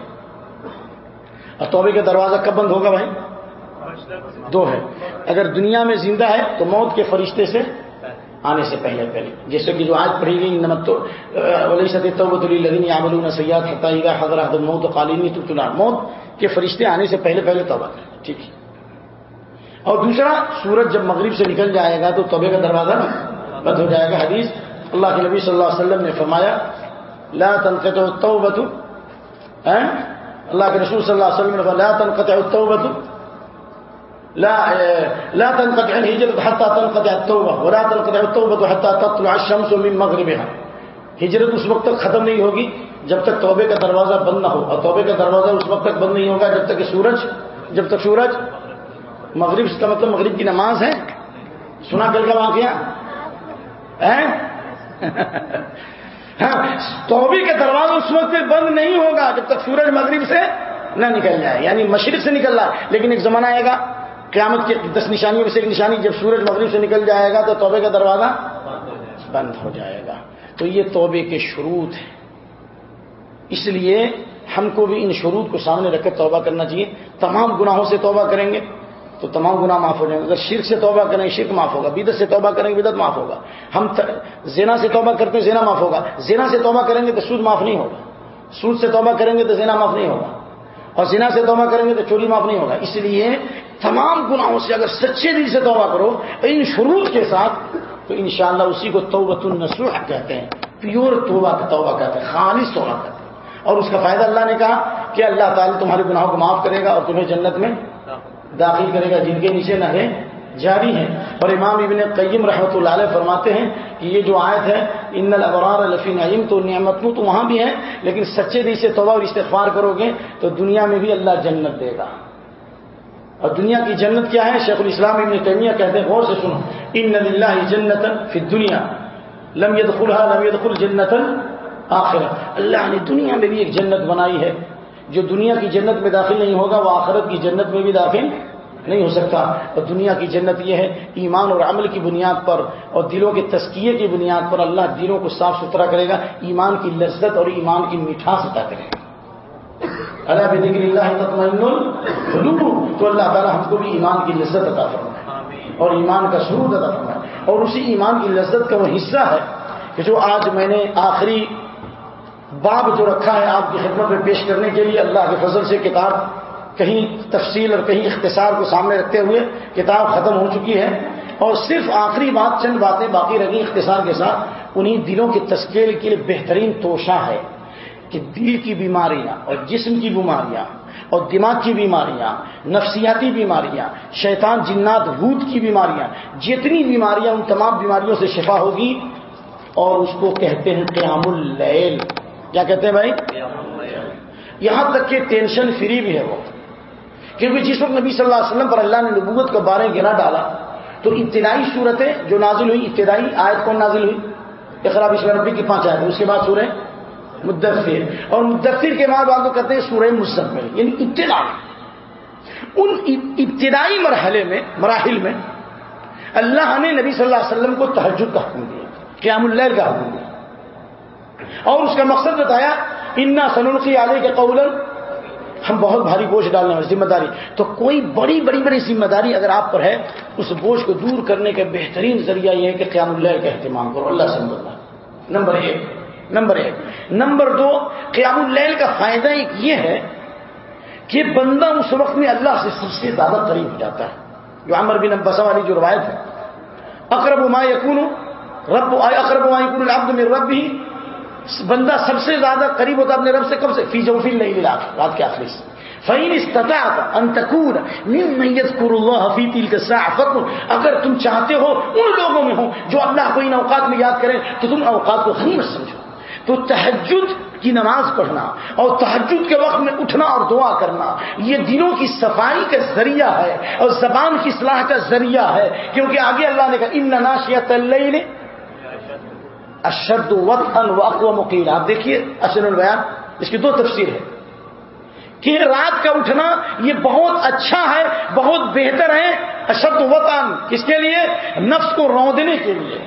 A: اور توبے کا دروازہ کب بند ہوگا بھائی؟ دو ہے اگر دنیا میں زندہ ہے تو موت کے فرشتے سے آنے سے پہلے پہلے۔ جیسے کہ جو آج پڑھی گئی نمت تو لگنی آمل حضرت موت قالینی تو موت کے فرشتے آنے سے پہلے پہلے توبہ کریں۔ ٹھیک ہے۔ اور دوسرا، سورج جب مغرب سے نکل جائے گا تو توبے کا دروازہ بند ہو جائے گا۔ حدیث اللہ کے نبی صلی اللہ علیہ وسلم نے فرمایا، لا تنقطع التوبة اللہ کے رسول صلی اللہ علیہ وسلم نے فرمایا، لا تنقطع التوبة لا لا تنقطع الهجرة حتى تنقطع التوبة، ولا تنقطع التوبة حتى تطلع الشمس من مغربها. ہجرت اس وقت تک ختم نہیں ہوگی جب تک توبے کا دروازہ بند نہ ہو، اور توبے کا دروازہ اس وقت تک بند نہیں ہوگا جب تک کہ سورج، جب تک سورج مغرب کا مطلب مغرب کی نماز ہے۔ سنا کل کا واقعہ؟ ہاں، توبے کا دروازہ اس وقت بند نہیں ہوگا جب تک سورج مغرب سے نہ نکل جائے یعنی مشرق سے نکل رہا ہے، لیکن ایک زمانہ آئے گا۔ قیامت کی دس نشانیوں میں سے ایک نشانی جب سورج مغرب سے نکل جائے گا تو توبے کا دروازہ بند ہو جائے گا۔ تو یہ توبے کے شروط ہیں۔ اس لیے ہم کو بھی ان شروط کو سامنے رکھ کے توبہ کرنا چاہیے۔ تمام گناہوں سے توبہ کریں گے تو تمام گناہ معاف ہو جائیں گے۔ اگر شرک سے توبہ کریں گے، شرک معاف ہوگا۔ بدت سے توبہ کریں گے بدت معاف ہوگا۔ ہم زینا سے توبہ کرتے ہیں زینا معاف ہوگا۔ زینا سے توبہ کریں گے تو سود معاف نہیں ہوگا۔ سود سے توبہ کریں گے تو زینا معاف نہیں ہوگا۔ اور زنا سے توبہ کریں گے تو چوری معاف نہیں ہوگا۔ اس لیے تمام گناہوں سے اگر سچے دل سے توبہ کرو، ان شروع کے ساتھ تو انشاءاللہ اسی کو توبت النسوح کہتے ہیں، پیور توبہ کا توبہ کہتے ہیں، خالص توبہ کہتے ہیں۔ اور اس کا فائدہ اللہ نے کہا کہ اللہ تعالیٰ تمہارے گناہوں کو معاف کرے گا اور تمہیں جنت میں داخل کرے گا، جن کے نیچے نہ جاری ہیں۔ اور امام ابن قیم رحمۃ اللہ علیہ فرماتے ہیں کہ یہ جو آیت ہے، ان الابرار الفی نعیم، تو نعمت تو وہاں بھی ہے لیکن سچے دل سے توبہ اور استغفار کرو گے تو دنیا میں بھی اللہ جنت دے گا۔ اور دنیا کی جنت کیا ہے؟ شیخ الاسلام ابن تیمیہ کہتے ہیں، غور سے سنو. ان اللہ جنت فی دنیا لم يدخلها لم يدخل جنت آخر اللہ نے دنیا میں بھی ایک جنت بنائی ہے، جو دنیا کی جنت میں داخل نہیں ہوگا، وہ آخرت کی جنت میں بھی داخل نہیں ہو سکتا۔ اور دنیا کی جنت یہ ہے، ایمان اور عمل کی بنیاد پر اور دلوں کے تسکیے کی بنیاد پر اللہ دلوں کو صاف ستھرا کرے گا، ایمان کی لذت اور ایمان کی مٹھاس عطا کرے گا۔ اللہ بکر اللہ تو اللہ تعالیٰ ہم کو بھی ایمان کی لذت عطا فرمائے۔ اور ایمان کا سرود عطا فرمائے۔ اور اسی ایمان کی لذت کا وہ حصہ ہے کہ جو آج میں نے آخری باب جو رکھا ہے آپ کی خدمت میں پیش کرنے کے لیے اللہ کے فضل سے کتاب کہیں تفصیل اور کہیں اختصار کو سامنے رکھتے ہوئے کتاب ختم ہو چکی ہے۔ اور صرف آخری بات چند باتیں باقی رہی اختصار کے ساتھ انہیں دلوں کی تشکیل کے لیے بہترین توشہ ہے۔ کہ دل کی بیماریاں اور جسم کی بیماریاں اور دماغ کی بیماریاں، نفسیاتی بیماریاں، شیطان، جنات، بھوت کی بیماریاں، جتنی بیماریاں، ان تمام بیماریوں سے شفا ہوگی اور اس کو کہتے ہیں قیام اللیل۔ کیا کہتے ہیں بھائی؟ یہاں تک کہ ٹینشن فری بھی ہے وہ۔ کیونکہ جس وقت نبی صلی اللہ علیہ وسلم پر اللہ نے نبوت کو بارے گرا ڈالا، تو ابتدائی صورتیں جو نازل ہوئی، ابتدائی آیت کون نازل ہوئی؟ اقراب اس ربی کی پانچ آیت۔ اس کے بعد سورہ مدثر۔ اور مدثر کے بعد آپ کو کہتے ہیں سورہ مزمل یعنی ابتدا۔ ان ابتدائی مرحلے میں، مراحل میں اللہ نے نبی صلی اللہ علیہ وسلم کو تحجد کا حکم دیا، قیام اللہ کا حکم دیا۔ اور اس کا مقصد بتایا، انا سنلقی علیہ کے قول ہم بہت بھاری بوجھ ڈالنے والے ذمہ داری۔ تو کوئی بڑی بڑی بڑی ذمہ داری اگر آپ پر ہے، اس بوجھ کو دور کرنے کا بہترین ذریعہ یہ ہے کہ قیام اللہ کا اہتمام کرو۔ اللہ سے نمبر ایک۔ نمبر ایک۔ نمبر دو، قیام اللیل کا فائدہ ایک یہ ہے کہ بندہ اس وقت میں اللہ سے سب سے زیادہ قریب ہو جاتا ہے۔ جو عمر بن بسا والی جو روایت ہے، اقرب ما یقون رب، اقرب ما یقون العبد من رب ہی بندہ سب سے زیادہ قریب ہوتا اپنے رب سے کب سے؟ فی جو فی نہیں رات کے آخری سے۔ فعین استطاعت انتقور نیت کر اللہ حفیظ کے اگر تم چاہتے ہو ان لوگوں میں ہو جو اللہ کو ان اوقات میں یاد کریں، تو تم اوقات کو غنیمت سمجھو۔ تو تحجد کی نماز پڑھنا اور تحجد کے وقت میں اٹھنا اور دعا کرنا، یہ دلوں کی صفائی کا ذریعہ ہے اور زبان کی اصلاح کا ذریعہ ہے، کیونکہ آگے اللہ نے کہا ان ناشیت اللہ اشد وط ان و مقیل آپ دیکھیے اشر البیان، اس کی دو تفسیر ہے کہ رات کا اٹھنا یہ بہت اچھا ہے، بہت بہتر ہے اشد وطن کس کے لیے؟ نفس کو روندنے کے لیے۔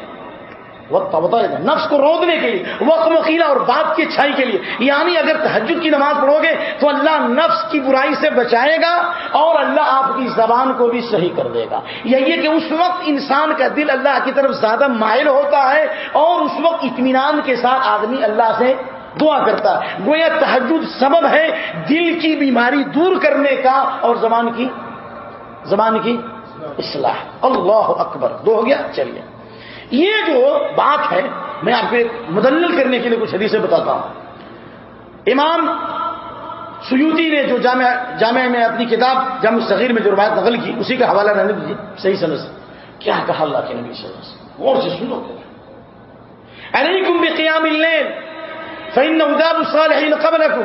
A: وقت بتا نفس کو روندنے کے لیے، وقت مقیلا اور بات کی اچھائی کے لیے۔ یعنی اگر تحجد کی نماز پڑھو گے تو اللہ نفس کی برائی سے بچائے گا اور اللہ آپ کی زبان کو بھی صحیح کر دے گا۔ یہی ہے کہ اس وقت انسان کا دل اللہ کی طرف زیادہ مائل ہوتا ہے اور اس وقت اطمینان کے ساتھ آدمی اللہ سے دعا کرتا ہے۔ گویا تحجد سبب ہے دل کی بیماری دور کرنے کا اور زبان کی زبان کی اصلاح۔ اللہ اکبر۔ دو ہو گیا؟ چلیے۔ یہ جو بات ہے، میں آپ کو مدلل کرنے کے لیے کچھ حدیثیں بتاتا ہوں۔ امام سیوتی نے جو جامع جامع میں اپنی کتاب جامع صغیر میں جو روایت نقل کی، اسی کا حوالہ رہنے دیجیے صحیح سمجھ کیا کہا اللہ کے نبی صلی اللہ علیہ وسلم؟ غور سے سنو۔ علیکم بقیام اللیل فإن عذاب الصالحین قبلکم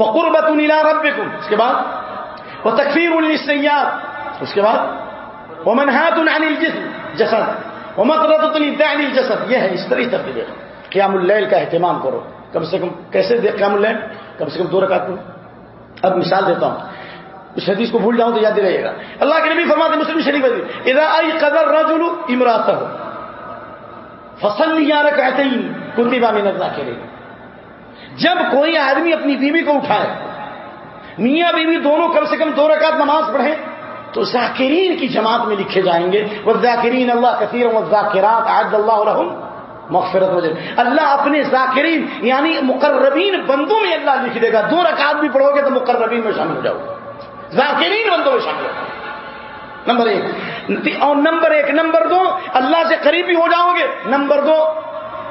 A: وقربت الى ربکم۔ اس کے بعد؟ وتکفیر للسیئات۔ اس کے بعد؟ ومنهات عن الجسم۔ جسد۔ ومطرت الابداع الجسد، یہ ہے، اس طرح ترتیب قیام اللیل کا اہتمام کرو۔ کم سے کم کیسے دے قیام اللیل؟ کم سے کم دو رکعت اب مثال دیتا ہوں۔ اس حدیث کو بھول جاؤں تو یاد رہے گا۔ اللہ کے نبی فرماتے مسلم شریف حدیث اذا ای قدر رجل امراته فصل یا رکعتین کتبا من الذاکرین جب کوئی آدمی اپنی بیوی کو اٹھائے، میاں بیوی دونوں کم سے کم دو رکعت نماز پڑھیں تو ذاکرین کی جماعت میں لکھے جائیں گے وہ ذاکرین اللہ کثیر و ذاکرات عد اللہ الحم مغفرت وجہ اللہ اپنے ذاکرین یعنی مقربین بندوں میں اللہ لکھ دے گا۔ دو رکعت بھی پڑھو گے تو مقربین میں شامل ہو جاؤ۔ ذاکرین بندوں میں شامل ہو نمبر ایک۔ اور نمبر ایک، نمبر دو، اللہ سے قریبی ہو جاؤ گے۔ نمبر دو،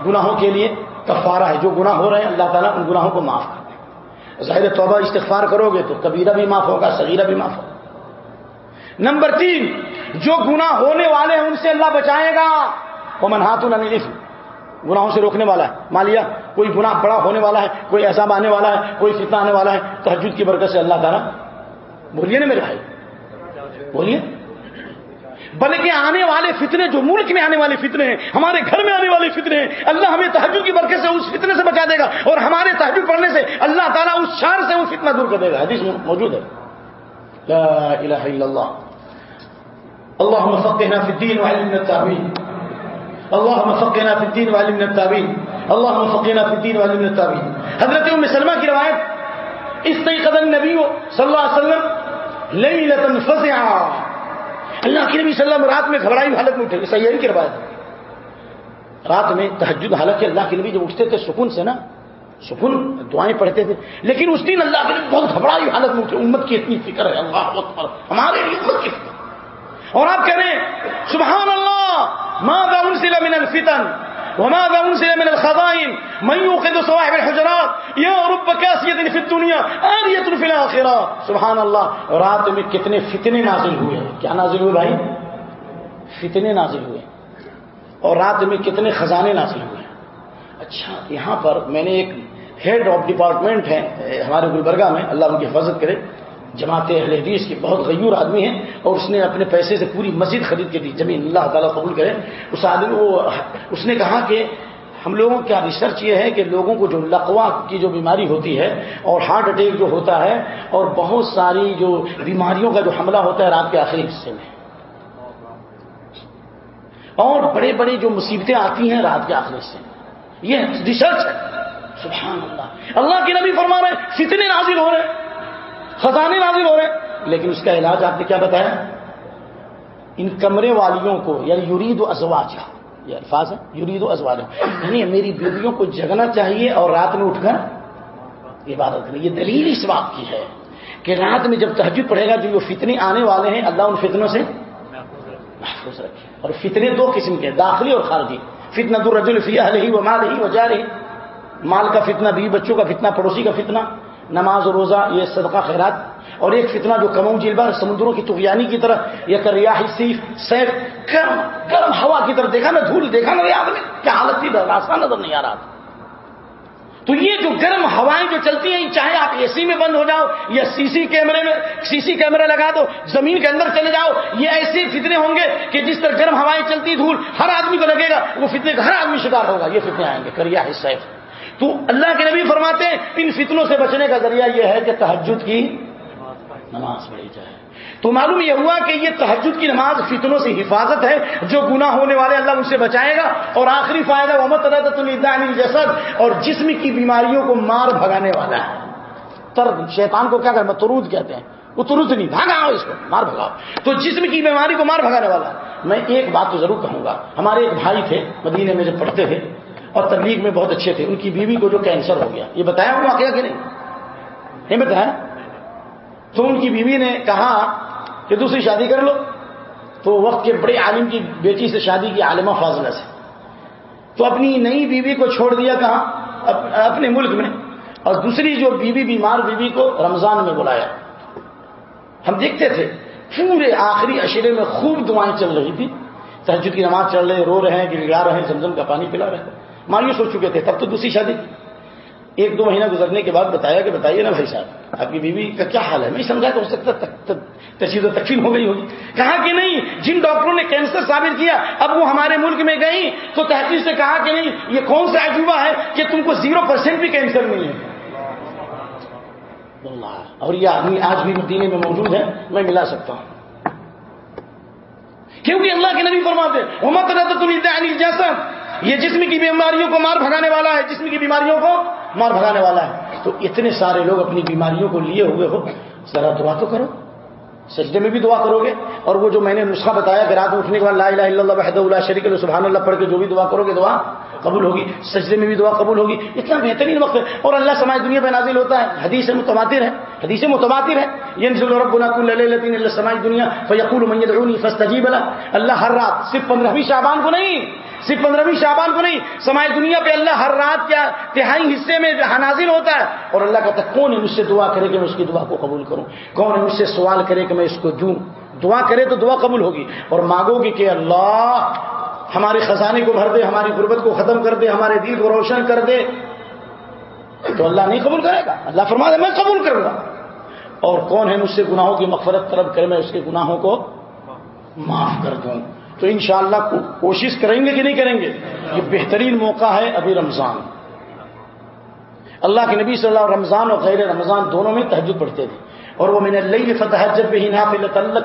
A: گناہوں کے لیے کفارہ ہے۔ جو گناہ ہو رہے ہیں، اللہ تعالیٰ ان گناہوں کو معاف کر دیں ظاہر توبہ استغفار کرو گے تو کبیرہ بھی معاف ہوگا، صغیرہ بھی معاف ہوگا۔ نمبر تین، جو گناہ ہونے والے ہیں ان سے اللہ بچائے گا۔ وہ منہات الف گناہوں سے روکنے والا ہے۔ مان لیا کوئی گناہ بڑا ہونے والا ہے، کوئی احساب آنے والا ہے، کوئی فتنہ آنے والا ہے تحجد کی برکت سے اللہ تعالیٰ بولیے نا میرے بھائی۔ بولیے۔ بلکہ آنے والے فتنے جو ملک میں آنے والے فتنے ہیں، ہمارے گھر میں آنے والے فتنے ہیں، اللہ ہمیں تحجد کی برکت سے اس فتنے سے بچا دے گا اور ہمارے تحجد پڑھنے سے اللہ تعالیٰ اس شار سے وہ فتنہ دور کر دے گا۔ حدیث موجود ہے۔ لا الہ الا اللہ۔ اللهم فقهنا في الدين وعلمنا التأويل. اللهم فقهنا في الدين وعلمنا التأويل. اللهم فقهنا في الدين وعلمنا التأويل. حضرت ام سلمہ کی روایت، استيقظ النبي صلى الله عليه وسلم ليله فزعا اللہ کے نبی صلی اللہ علیہ وسلم رات میں گھبرائی حالت میں اٹھے سیاری کی روایت رات میں تہجد حالت اللہ کے نبی جب اٹھتے تھے سکون سے نا، سکون، دعائیں پڑھتے تھے۔ لیکن اس دن اللہ کے نبی بہت گھبرائی حالت میں اٹھے، امت کی اتنی فکر ہے، اللہ اکبر، ہمارے لیے امت کی فکر۔ اور آپ کہہ رہے ہیں سبحان اللہ، ماذا انزل من الفتن؟ وماذا انزل من الخزائن؟ من يوقد صواحب الحجرات؟ يا رب، كاسية في الدنيا آلية في الآخرة. سبحان اللہ، رات میں کتنے فتنے نازل ہوئے کیا نازل ہوئے بھائی؟ فتنے نازل ہوئے اور رات میں کتنے خزانے نازل ہوئے اچھا یہاں پر میں نے ایک ہیڈ آف ڈپارٹمنٹ ہے ہمارے گلبرگہ میں، اللہ ان کی حفاظت کرے۔ جماعت اہل حدیث کے بہت غیور آدمی ہیں اور اس نے اپنے پیسے سے پوری مسجد خرید کے دی زمین اللہ تعالیٰ قبول کرے۔ اس آدمی وہ اس نے کہا کہ ہم لوگوں کا ریسرچ یہ ہے کہ لوگوں کو جو لقوا کی جو بیماری ہوتی ہے اور ہارٹ اٹیک جو ہوتا ہے اور بہت ساری جو بیماریوں کا جو حملہ ہوتا ہے رات کے آخری حصے میں۔ اور بڑے بڑے جو مصیبتیں آتی ہیں رات کے آخری حصے میں۔ یہ ریسرچ ہے۔ سبحان اللہ۔ اللہ کے نبی فرما رہے فتنے نازل ہو رہے ہیں۔ خزانے نازل ہو رہے ہیں۔ لیکن اس کا علاج آپ نے کیا بتایا؟ ان کمرے والیوں کو یعنی یورید و ازواج یہ الفاظ ہے یورید و ازواج یعنی میری بیویوں کو جگنا چاہیے اور رات میں اٹھ کر عبادت کریں یہ دلیل اس بات کی ہے کہ رات میں جب تحجد پڑے گا، جو یہ فتنے آنے والے ہیں، اللہ ان فتنوں سے محفوظ رکھے۔ اور فتنے دو قسم کے داخلی اور خارجی۔ فتنہ دور رجول فیا رہی وہ مال رہی وہ جا رہی مال کا فتنہ، بیوی بچوں کا فتنہ، پڑوسی کا فتنہ۔ نماز و روزہ، یہ صدقہ خیرات، اور ایک فتنہ جو کموں جلبا سمندروں کی تغیانی کی طرح، یہ کر سیف سیف، گرم گرم ہوا کی طرح دیکھا نا دھول دیکھا نا ریاض میں کیا حالت تھی؟ راستہ نظر نہیں آ رہا تھا۔ تو یہ جو گرم ہوائیں جو چلتی ہیں، چاہے آپ اے سی میں بند ہو جاؤ، یا سی سی کیمرے میں، سی سی کیمرہ لگا دو، زمین کے اندر چلے جاؤ، یہ ایسے فتنے ہوں گے کہ جس طرح گرم ہوائیں چلتی دھول، ہر آدمی کو لگے گا، وہ فتنے کا ہر آدمی شکار ہوگا، یہ فتنے آئیں گے کریا حصہ تو اللہ کے نبی فرماتے ہیں، ان فتنوں سے بچنے کا ذریعہ یہ ہے کہ تحجد کی نماز پڑھی جائے۔ تو معلوم یہ ہوا کہ یہ تحجد کی نماز فتنوں سے حفاظت ہے، جو گناہ ہونے والے اللہ ان سے بچائے گا، اور آخری فائدہ محمد اللہ جسد اور جسم کی بیماریوں کو مار بھگانے والا ہے۔ ترد شیطان کو کیا کرنا ترود کہتے ہیں۔ وہ ترود نہیں بھاگاؤ اس کو، مار بھگاؤ۔ تو جسم کی بیماری کو مار بھگانے والا ہے۔ میں ایک بات تو ضرور کہوں گا، ہمارے ایک بھائی تھے مدینے میں جب پڑھتے تھے۔ اور تبلیغ میں بہت اچھے تھے۔ ان کی بیوی کو جو کینسر ہو گیا۔ یہ بتایا ہوں واقعہ کہ نہیں؟ نہیں بتایا؟ تو ان کی بیوی نے کہا کہ دوسری شادی کر لو۔ تو وقت کے بڑے عالم کی بیٹی سے شادی کی عالمہ فاضلہ سے۔ تو اپنی نئی بیوی کو چھوڑ دیا کہاں؟ اپنے ملک میں۔ اور دوسری جو بیوی بیمار بیوی کو رمضان میں بلایا۔ ہم دیکھتے تھے، پورے آخری اشرے میں خوب دعائیں چل رہی تھی۔ تحجد کی نماز چل رہے، رو رہے ہیں گرگڑا رہے ہیں، زمزم کا پانی پلا رہے ہیں۔ مایوس ہو چکے تھے، تب تو دوسری شادی ایک دو مہینہ گزرنے کے بعد بتایا کہ بتائیے نا بھائی صاحب، آپ کی بیوی کا کیا حال ہے؟ میں سمجھا کہ ہو سکتا تشید و تقسیم ہو گئی ہوگی۔ کہا کہ نہیں، جن ڈاکٹروں نے کینسر ثابت کیا، اب وہ ہمارے ملک میں گئی تو تحقیق سے کہا کہ نہیں، یہ کون سا عجوبہ ہے کہ تم کو زیرو پرسینٹ بھی کینسر نہیں ہے۔ اور یہ آدمی آج بھی مدینے میں موجود ہے، میں ملا سکتا ہوں۔ کیونکہ اللہ کے نبی فرماتے محمد رحمت جیسا یہ جسم کی بیماریوں کو مار بھگانے والا ہے، جسم کی بیماریوں کو مار بھگانے والا ہے۔ تو اتنے سارے لوگ اپنی بیماریوں کو لیے ہوئے ہو، ذرا دعا تو کرو۔ سجدے میں بھی دعا کرو گے اور وہ جو میں نے نسخہ بتایا کہ رات اٹھنے کے بعد لا الہ الا اللہ وحدہ اللہ شریک اللہ سبحان اللہ پڑھ کے جو بھی دعا کرو گے دعا قبول ہوگی سجدے میں بھی دعا قبول ہوگی اتنا بہترین وقت ہے اور اللہ سماج دنیا پہ نازل ہوتا ہے حدیث متواتر ہے حدیث متواتر ہے ينزل ربنا كل ليله الى سماج دنیا فيقول من يدعوني فاستجيب اللہ ہر رات صرف 15ویں شعبان کو نہیں صرف پندرہویں شعبان کو نہیں سماج دنیا پہ اللہ ہر رات کیا تہائی حصے میں نازل ہوتا ہے اور اللہ کہتا ہے، کون ہے مجھ سے دعا کرے کہ میں اس کی دعا کو قبول کروں؟ کون ہے مجھ سے سوال کرے کہ میں اس کو دوں؟ دعا کرے تو دعا قبول ہوگی۔ اور مانگو گی کہ اللہ ہمارے خزانے کو بھر دے، ہماری غربت کو ختم کر دے، ہمارے دل کو روشن کر دے۔ تو اللہ نہیں قبول کرے گا؟ اللہ فرما دے، میں قبول کروں گا۔ اور کون ہے مجھ سے گناہوں کی مغفرت طلب کرے، میں اس کے گناہوں کو معاف کر دوں۔ تو انشاءاللہ کوشش کریں گے کہ نہیں کریں گے؟ یہ بہترین موقع ہے ابھی رمضان۔ اللہ کے نبی صلی اللہ علیہ رمضان اور غیر رمضان دونوں میں تحجد پڑھتے تھے۔ اور وہ میں نے اللہ فتح جب بھی نہ تعلق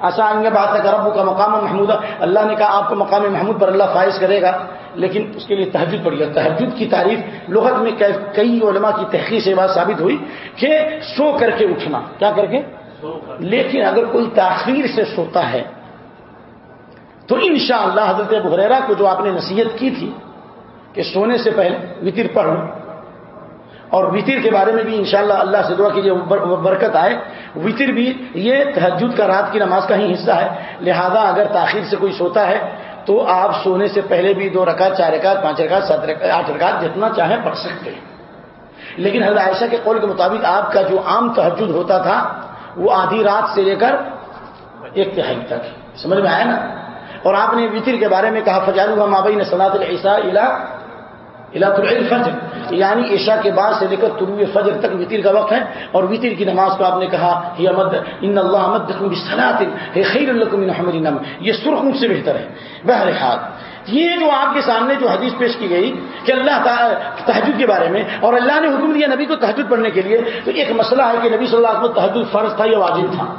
A: آسان بات ہے رب کا مقام محمود اللہ نے کہا، آپ کو مقام محمود پر اللہ فائز کرے گا۔ لیکن اس کے لیے تحجد پڑ گیا تحجد کی تعریف لغت میں کئی علماء کی تحقیق سے بات ثابت ہوئی کہ سو کر کے اٹھنا۔ کیا کر کے؟ لیکن اگر کوئی تاخیر سے سوتا ہے، تو انشاءاللہ حضرت بحریرا کو جو آپ نے نصیحت کی تھی کہ سونے سے پہلے وطر پڑھ اور وطر کے بارے میں بھی انشاءاللہ اللہ سے دعا کیجیے برکت آئے۔ وطر بھی یہ تحجد کا رات کی نماز کا ہی حصہ ہے۔ لہذا اگر تاخیر سے کوئی سوتا ہے تو آپ سونے سے پہلے بھی دو رکعت، چار رکعت، پانچ رکعت، سات رکعت، آٹھ رکعت جتنا چاہیں پڑھ سکتے ہیں۔ لیکن حضرت عائشہ کے قول کے مطابق آپ کا جو عام تحجد ہوتا تھا، وہ آدھی رات سے لے کر ایک تہائی تک۔ سمجھ میں آیا نا؟ اور آپ نے وطر کے بارے میں کہا فجار ہوا مابئی نے سنات العصا فجر۔ یعنی عشاء کے بعد سے لے کر طلوع فجر تک وطر کا وقت ہے اور وطر کی نماز کو آپ نے کہا یہ ان اللہ امد صنعت خیر یہ سرخ مجھ سے بہتر ہے۔ بہرحال، یہ جو آپ کے سامنے جو حدیث پیش کی گئی کہ اللہ تحجد کے بارے میں اور اللہ نے حکم دیا نبی کو تحجد پڑھنے کے لیے، تو ایک مسئلہ ہے کہ نبی صلی اللہ علیہ وسلم تحجد فرض تھا یا واجب تھا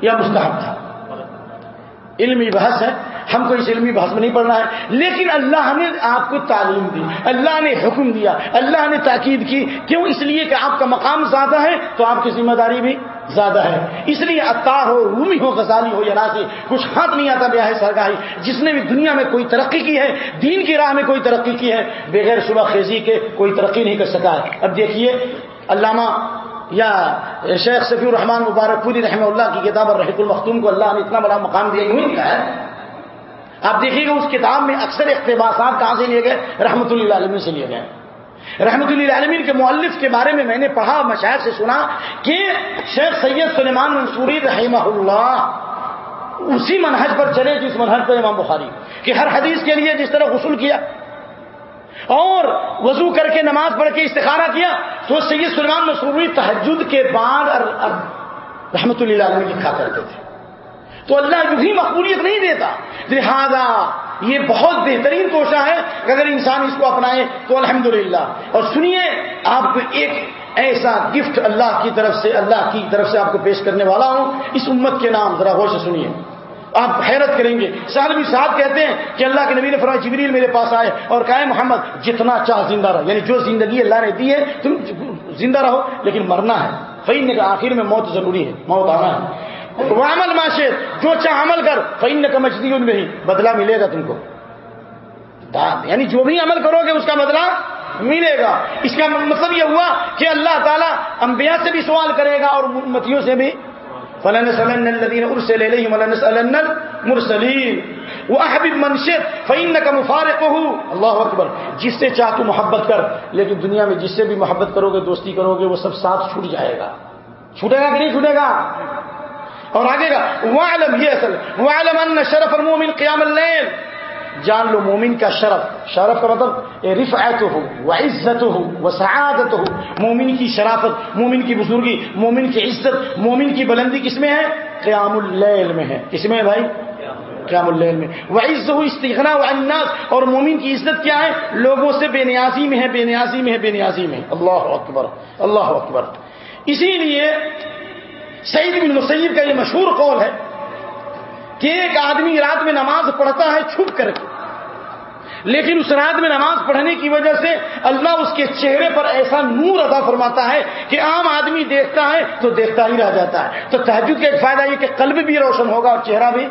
A: یا مستحب تھا؟ علمی بحث ہے۔ ہم کو اس علمی بحث میں نہیں پڑھنا ہے۔ لیکن اللہ نے آپ کو تعلیم دی، اللہ نے حکم دیا، اللہ نے تاکید کی۔ کیوں؟ اس لیے کہ آپ کا مقام زیادہ ہے تو آپ کی ذمہ داری بھی زیادہ ہے۔ اس لیے اتار ہو، رومی ہو، غزالی ہو یا راسی کچھ ہاتھ نہیں آتا بیا ہے سرکاری جس نے بھی دنیا میں کوئی ترقی کی ہے، دین کی راہ میں کوئی ترقی کی ہے، بغیر صبح خیزی کے کوئی ترقی نہیں کر سکا ہے۔ اب دیکھیے، علامہ یا شیخ صفی الرحمان مبارک پوری رحمہ اللہ کی کتاب اور رحیق المختوم کو اللہ نے اتنا بڑا مقام دیا، یوں ہی ہے۔ آپ دیکھیے گا اس کتاب میں اکثر اقتباسات کہاں سے لیے گئے؟ رحمۃ اللہ عالمی سے لیے گئے۔ رحمۃ اللہ عالمین کے مؤلف کے بارے میں میں نے پڑھا، مشاعر سے سنا کہ شیخ سید سلیمان منصوری رحمہ اللہ اسی منہج پر چلے جس منہج پر امام بخاری، کہ ہر حدیث کے لیے جس طرح غسل کیا اور وضو کر کے نماز پڑھ کے استخارہ کیا، تو سید سلمان مسوری تحجد کے بعد رحمت اللہ علیہ لکھا کرتے تھے۔ تو اللہ جو بھی مقبولیت نہیں دیتا۔ لہذا یہ بہت بہترین کوشاں ہے۔ اگر انسان اس کو اپنائے تو الحمدللہ۔ اور سنیے، آپ کو ایک ایسا گفٹ اللہ کی طرف سے، اللہ کی طرف سے آپ کو پیش کرنے والا ہوں۔ اس امت کے نام ذرا غور سے سنیے۔ آپ حیرت کریں گے۔ بھی صاحب کہتے ہیں کہ اللہ کے نبی نے فرمایا، جبریل میرے پاس آئے اور کہا محمد، جتنا چاہ زندہ رہو۔ یعنی جو زندگی اللہ نے دی ہے، تم زندہ رہو، لیکن مرنا ہے۔ فعین نے کہا آخر میں موت ضروری ہے، موت آنا ہے۔ وہ عمل معاشر جو چاہ عمل کر فعین نے کہا مچھلی ان میں ہی بدلا ملے گا تم کو۔ یعنی جو بھی عمل کرو گے، اس کا بدلہ ملے گا۔ اس کا مطلب یہ ہوا کہ اللہ تعالیٰ انبیاء سے بھی سوال کرے گا اور امتیوں سے بھی۔ فلن سلن الذين ارسل اليهم ولن سلن المرسلين۔ واحبب من اکبر، جس سے چاہ تو محبت کر، لیکن دنیا میں جس سے بھی محبت کرو گے، دوستی کرو گے، وہ سب ساتھ چھوٹ جائے گا۔ چھوٹے گا کہ نہیں چھوٹے گا؟ اور آگے گا وعلم یہ اصل وعلم ان شرف المؤمن قیام الليل۔ جان لو مومن کا شرف۔ شرف کا مطلب رفعت ہو وہ عزت ہو وہ سعادت ہو مومن کی شرافت، مومن کی بزرگی، مومن کی عزت، مومن کی بلندی کس میں ہے؟ قیام اللیل میں ہے۔ کس میں ہے بھائی؟ قیام اللیل میں۔ وہ عزت ہو استغنا و اناس اور مومن کی عزت کیا ہے؟ لوگوں سے بے نیازی میں ہے، بے نیازی میں ہے، بے نیازی میں اللہ اکبر اللہ اکبر۔ اسی لیے سعید بن مسیب کا یہ مشہور قول ہے کہ ایک آدمی رات میں نماز پڑھتا ہے چھپ کر کے۔ لیکن اس رات میں نماز پڑھنے کی وجہ سے اللہ اس کے چہرے پر ایسا نور ادا فرماتا ہے کہ عام آدمی دیکھتا ہے تو دیکھتا ہی رہ جاتا ہے۔ تو تحجد کا ایک فائدہ یہ کہ قلب بھی روشن ہوگا اور چہرہ بھی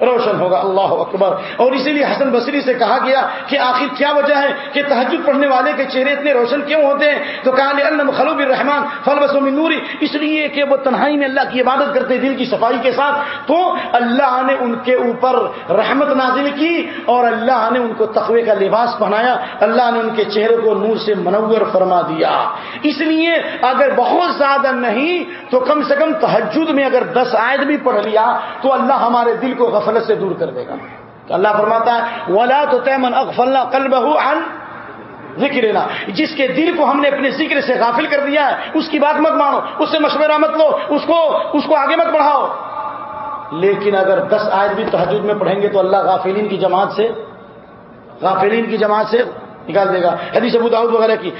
A: روشن ہوگا، اللہ اکبر۔ اور اسی لیے حسن بصری سے کہا گیا کہ آخر کیا وجہ ہے کہ تحجد پڑھنے والے کے چہرے اتنے روشن کیوں ہوتے ہیں؟ تو کہا خلوب الرحمان فل بس نوری اس لیے کہ وہ تنہائی میں اللہ کی عبادت کرتے دل کی صفائی کے ساتھ۔ تو اللہ نے ان کے اوپر رحمت نازل کی اور اللہ نے ان کو تقوی کا لباس پہنایا۔ اللہ نے ان کے چہرے کو نور سے منور فرما دیا۔ اس لیے اگر بہت زیادہ نہیں، تو کم سے کم تحجد میں اگر دس آیت بھی پڑھ لیا، تو اللہ ہمارے دل کو غفل غفلت سے دور کر دے گا۔ تو اللہ فرماتا ہے، ولا تو تیمن اغفلنا کل بہو ذکر جس کے دل کو ہم نے اپنے ذکر سے غافل کر دیا ہے، اس کی بات مت مانو، اس سے مشورہ مت لو، اس کو اس کو آگے مت بڑھاؤ۔ لیکن اگر دس آیت بھی تحجد میں پڑھیں گے تو اللہ غافلین کی جماعت سے، غافلین کی جماعت سے نکال دے گا۔ حدیث ابو داؤد وغیرہ کی۔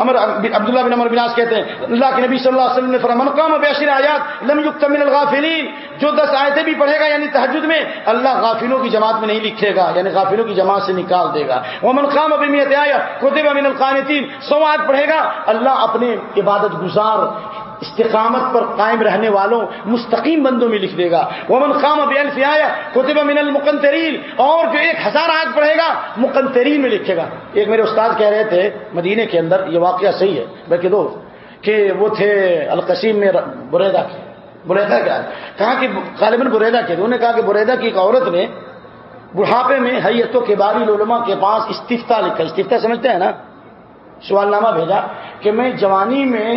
A: امر عبداللہ بن عمر بناس کہتے ہیں، اللہ کے نبی صلی اللہ علیہ وسلم نے فرمایا قام بیشر آیات لم یکت من الغافلین. جو دس آیتیں بھی پڑھے گا یعنی تحجد میں، اللہ غافلوں کی جماعت میں نہیں لکھے گا یعنی غافلوں کی جماعت سے نکال دے گا۔ وہ من قام بمیت آیا کتب من القانتین سو آیت پڑھے گا، اللہ اپنے عبادت گزار استقامت پر قائم رہنے والوں مستقیم بندوں میں لکھ دے گا۔ وہ من خام اب آیا کوتب من المقنترین اور جو ایک ہزار آج پڑھے گا مقنترین میں لکھے گا۔ ایک میرے استاد کہہ رہے تھے، مدینے کے اندر یہ واقعہ صحیح ہے، بلکہ دو، کہ وہ تھے القسیم میں بریدا کے۔ بریدا کیا کہا کہ غالباً بریدا کے۔ انہوں نے کہا کہ بریدا کی ایک عورت نے بڑھاپے میں حیتوں کے باری علماء کے پاس استفتا لکھا۔ استفتا سمجھتے ہیں نا؟ سوال نامہ بھیجا کہ میں جوانی میں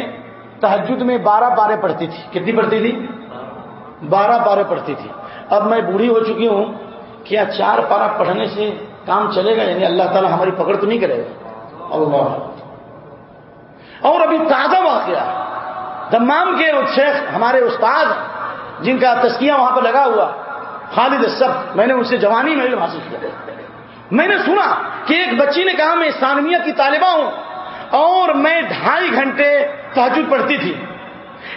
A: تحجد میں بارہ پارے پڑھتی تھی۔ کتنی پڑھتی تھی؟ بارہ پارے پڑھتی تھی۔ اب میں بوڑھی ہو چکی ہوں کیا چار پارا پڑھنے سے کام چلے گا یعنی اللہ تعالیٰ ہماری پکڑ تو نہیں کرے گا۔ اللہ۔ اور ابھی تازہ واقعہ۔ دمام کے شیخ ہمارے استاد جن کا تسکیہ وہاں پہ لگا ہوا، خالد سب میں نے ان سے جوانی میں علم حاصل کیا میں نے سنا کہ ایک بچی نے کہا، میں ثانویہ کی طالبہ ہوں۔ اور میں ڈھائی گھنٹے تحجد پڑھتی تھی۔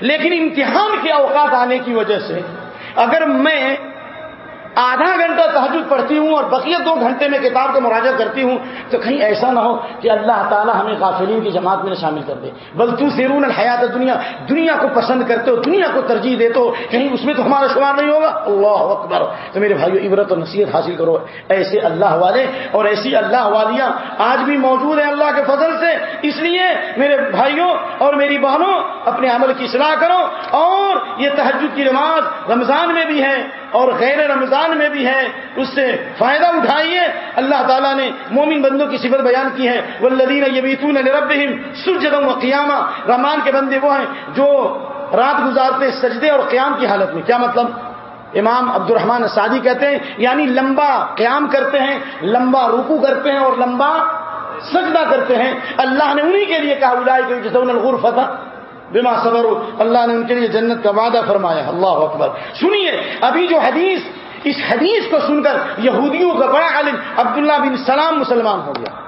A: لیکن امتحان کے اوقات آنے کی وجہ سے اگر میں آدھا گھنٹہ تحجد پڑھتی ہوں اور بقیہ دو گھنٹے میں کتاب کا مراجہ کرتی ہوں تو کہیں ایسا نہ ہو کہ اللہ تعالیٰ ہمیں غافلین کی جماعت میں شامل کر دے۔ بل تو سیرون الحیات دنیا دنیا کو پسند کرتے ہو، دنیا کو ترجیح دیتے ہو۔ کہیں اس میں تو ہمارا شمار نہیں ہوگا۔ اللہ اکبر۔ تو میرے بھائیو، عبرت و نصیحت حاصل کرو۔ ایسے اللہ والے اور ایسی اللہ والیاں آج بھی موجود ہیں اللہ کے فضل سے۔ اس لیے میرے بھائیوں اور میری بہنوں، اپنے عمل کی اصلاح کرو۔ اور یہ تحجد کی نماز رمضان میں بھی ہے۔ اور غیر رمضان میں بھی ہے اس سے فائدہ اٹھائیے۔ اللہ تعالیٰ نے مومن بندوں کی صفت بیان کی ہے۔ وہ لدین رب سجدوں و قیامہ رحمان کے بندے وہ ہیں جو رات گزارتے سجدے اور قیام کی حالت میں۔ کیا مطلب؟ امام عبد الرحمان سعدی کہتے ہیں یعنی لمبا قیام کرتے ہیں، لمبا روکو کرتے ہیں اور لمبا سجدہ کرتے ہیں۔ اللہ نے انہی کے لیے کہا الائی بما صبر اللہ نے ان کے لیے جنت کا وعدہ فرمایا. اللہ اکبر. سنیے، ابھی جو حدیث، اس حدیث کو سن کر یہودیوں کا بڑا عالم عبداللہ بن سلام مسلمان ہو گیا۔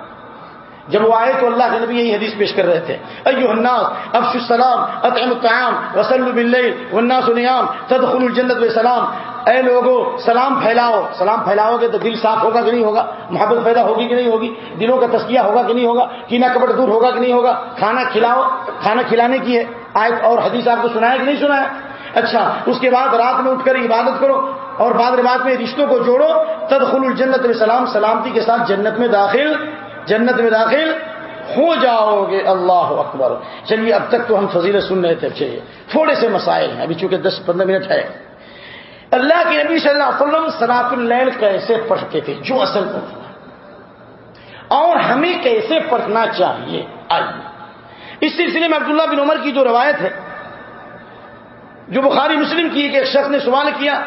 A: جب وہ آئے تو اللہ کے نبی یہی حدیث پیش کر رہے تھے۔ ایو الناس افش السلام اطعم الطعام وصلوا باللیل، والناس نیام تدخلوا الجنت بسلام اے لوگوں سلام پھیلاؤ۔ سلام پھیلاؤ گے تو دل صاف ہوگا کہ نہیں ہوگا؟ محبت پیدا ہوگی کہ نہیں ہوگی؟ دلوں کا تسکیہ ہوگا کہ نہیں ہوگا؟ کینا کپڑ دور ہوگا کہ نہیں ہوگا؟ کھانا کھلاؤ۔ کھانا کھلانے کی ہے۔ آئے اور حدیث آپ کو سنایا کہ نہیں سنایا؟ اچھا اس کے بعد رات میں اٹھ کر عبادت کرو اور بعد رات میں رشتوں کو جوڑو۔ تدخل الجنت بسلام سلامتی کے ساتھ جنت میں داخل جنت میں داخل ہو جاؤ گے۔ اللہ اکبر۔ چلیے اب تک تو ہم فضیلت سن رہے تھے اچھا چلیے تھوڑے سے مسائل ہیں۔ ابھی چونکہ دس پندرہ منٹ ہے۔ اللہ کے نبی صلی اللہ علیہ وسلم سنات اللیل کیسے پڑھتے تھے؟ جو اصل پڑھنا اور ہمیں کیسے پڑھنا چاہیے؟ آئیے۔ اس سلسلے میں عبداللہ بن عمر کی جو روایت ہے، جو بخاری مسلم کی ایک شخص نے سوال کیا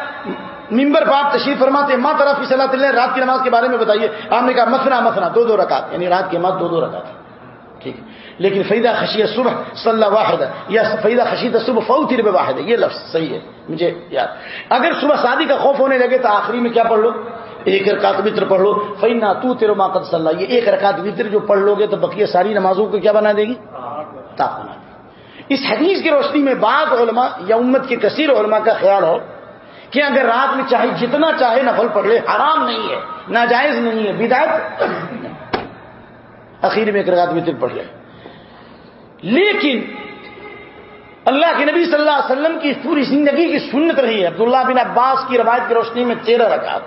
A: ممبر باپ تشریف فرماتے ماں طرف کی صلاح اللہ، رات کی نماز کے بارے میں بتائیے۔ آپ نے کہا، مسنا مسنا، دو دو رکعت۔ یعنی رات کی نماز دو دو رکعت۔ ٹھیک لیکن فیدہ خشیت صبح صلی واحد یا فیدہ خشیت صبح فوتی رب واحد ہے یہ لفظ صحیح ہے، مجھے یاد۔ اگر صبح شادی کا خوف ہونے لگے تو آخری میں کیا پڑھ لو؟ ایک رکعت وطر پڑھ لو۔ فینا تو تیرو ماقد صلی اللہ یہ ایک رکعت وطر جو پڑھ لو گے تو بقیہ ساری نمازوں کو کیا بنا دے گی؟ طاق بنا دے گی۔ اس حدیث کی روشنی میں بعض علماء یا امت کے کثیر علماء کا خیال ہو کہ اگر رات میں چاہے جتنا چاہے نفل پڑھ لے حرام نہیں ہے، ناجائز نہیں ہے بدایت اخیر میں ایک رات وطر پڑھ لے۔ لیکن اللہ کے نبی صلی اللہ علیہ وسلم کی پوری زندگی کی سنت رہی ہے۔ عبداللہ بن عباس کی روایت کی روشنی میں تیرہ رکعت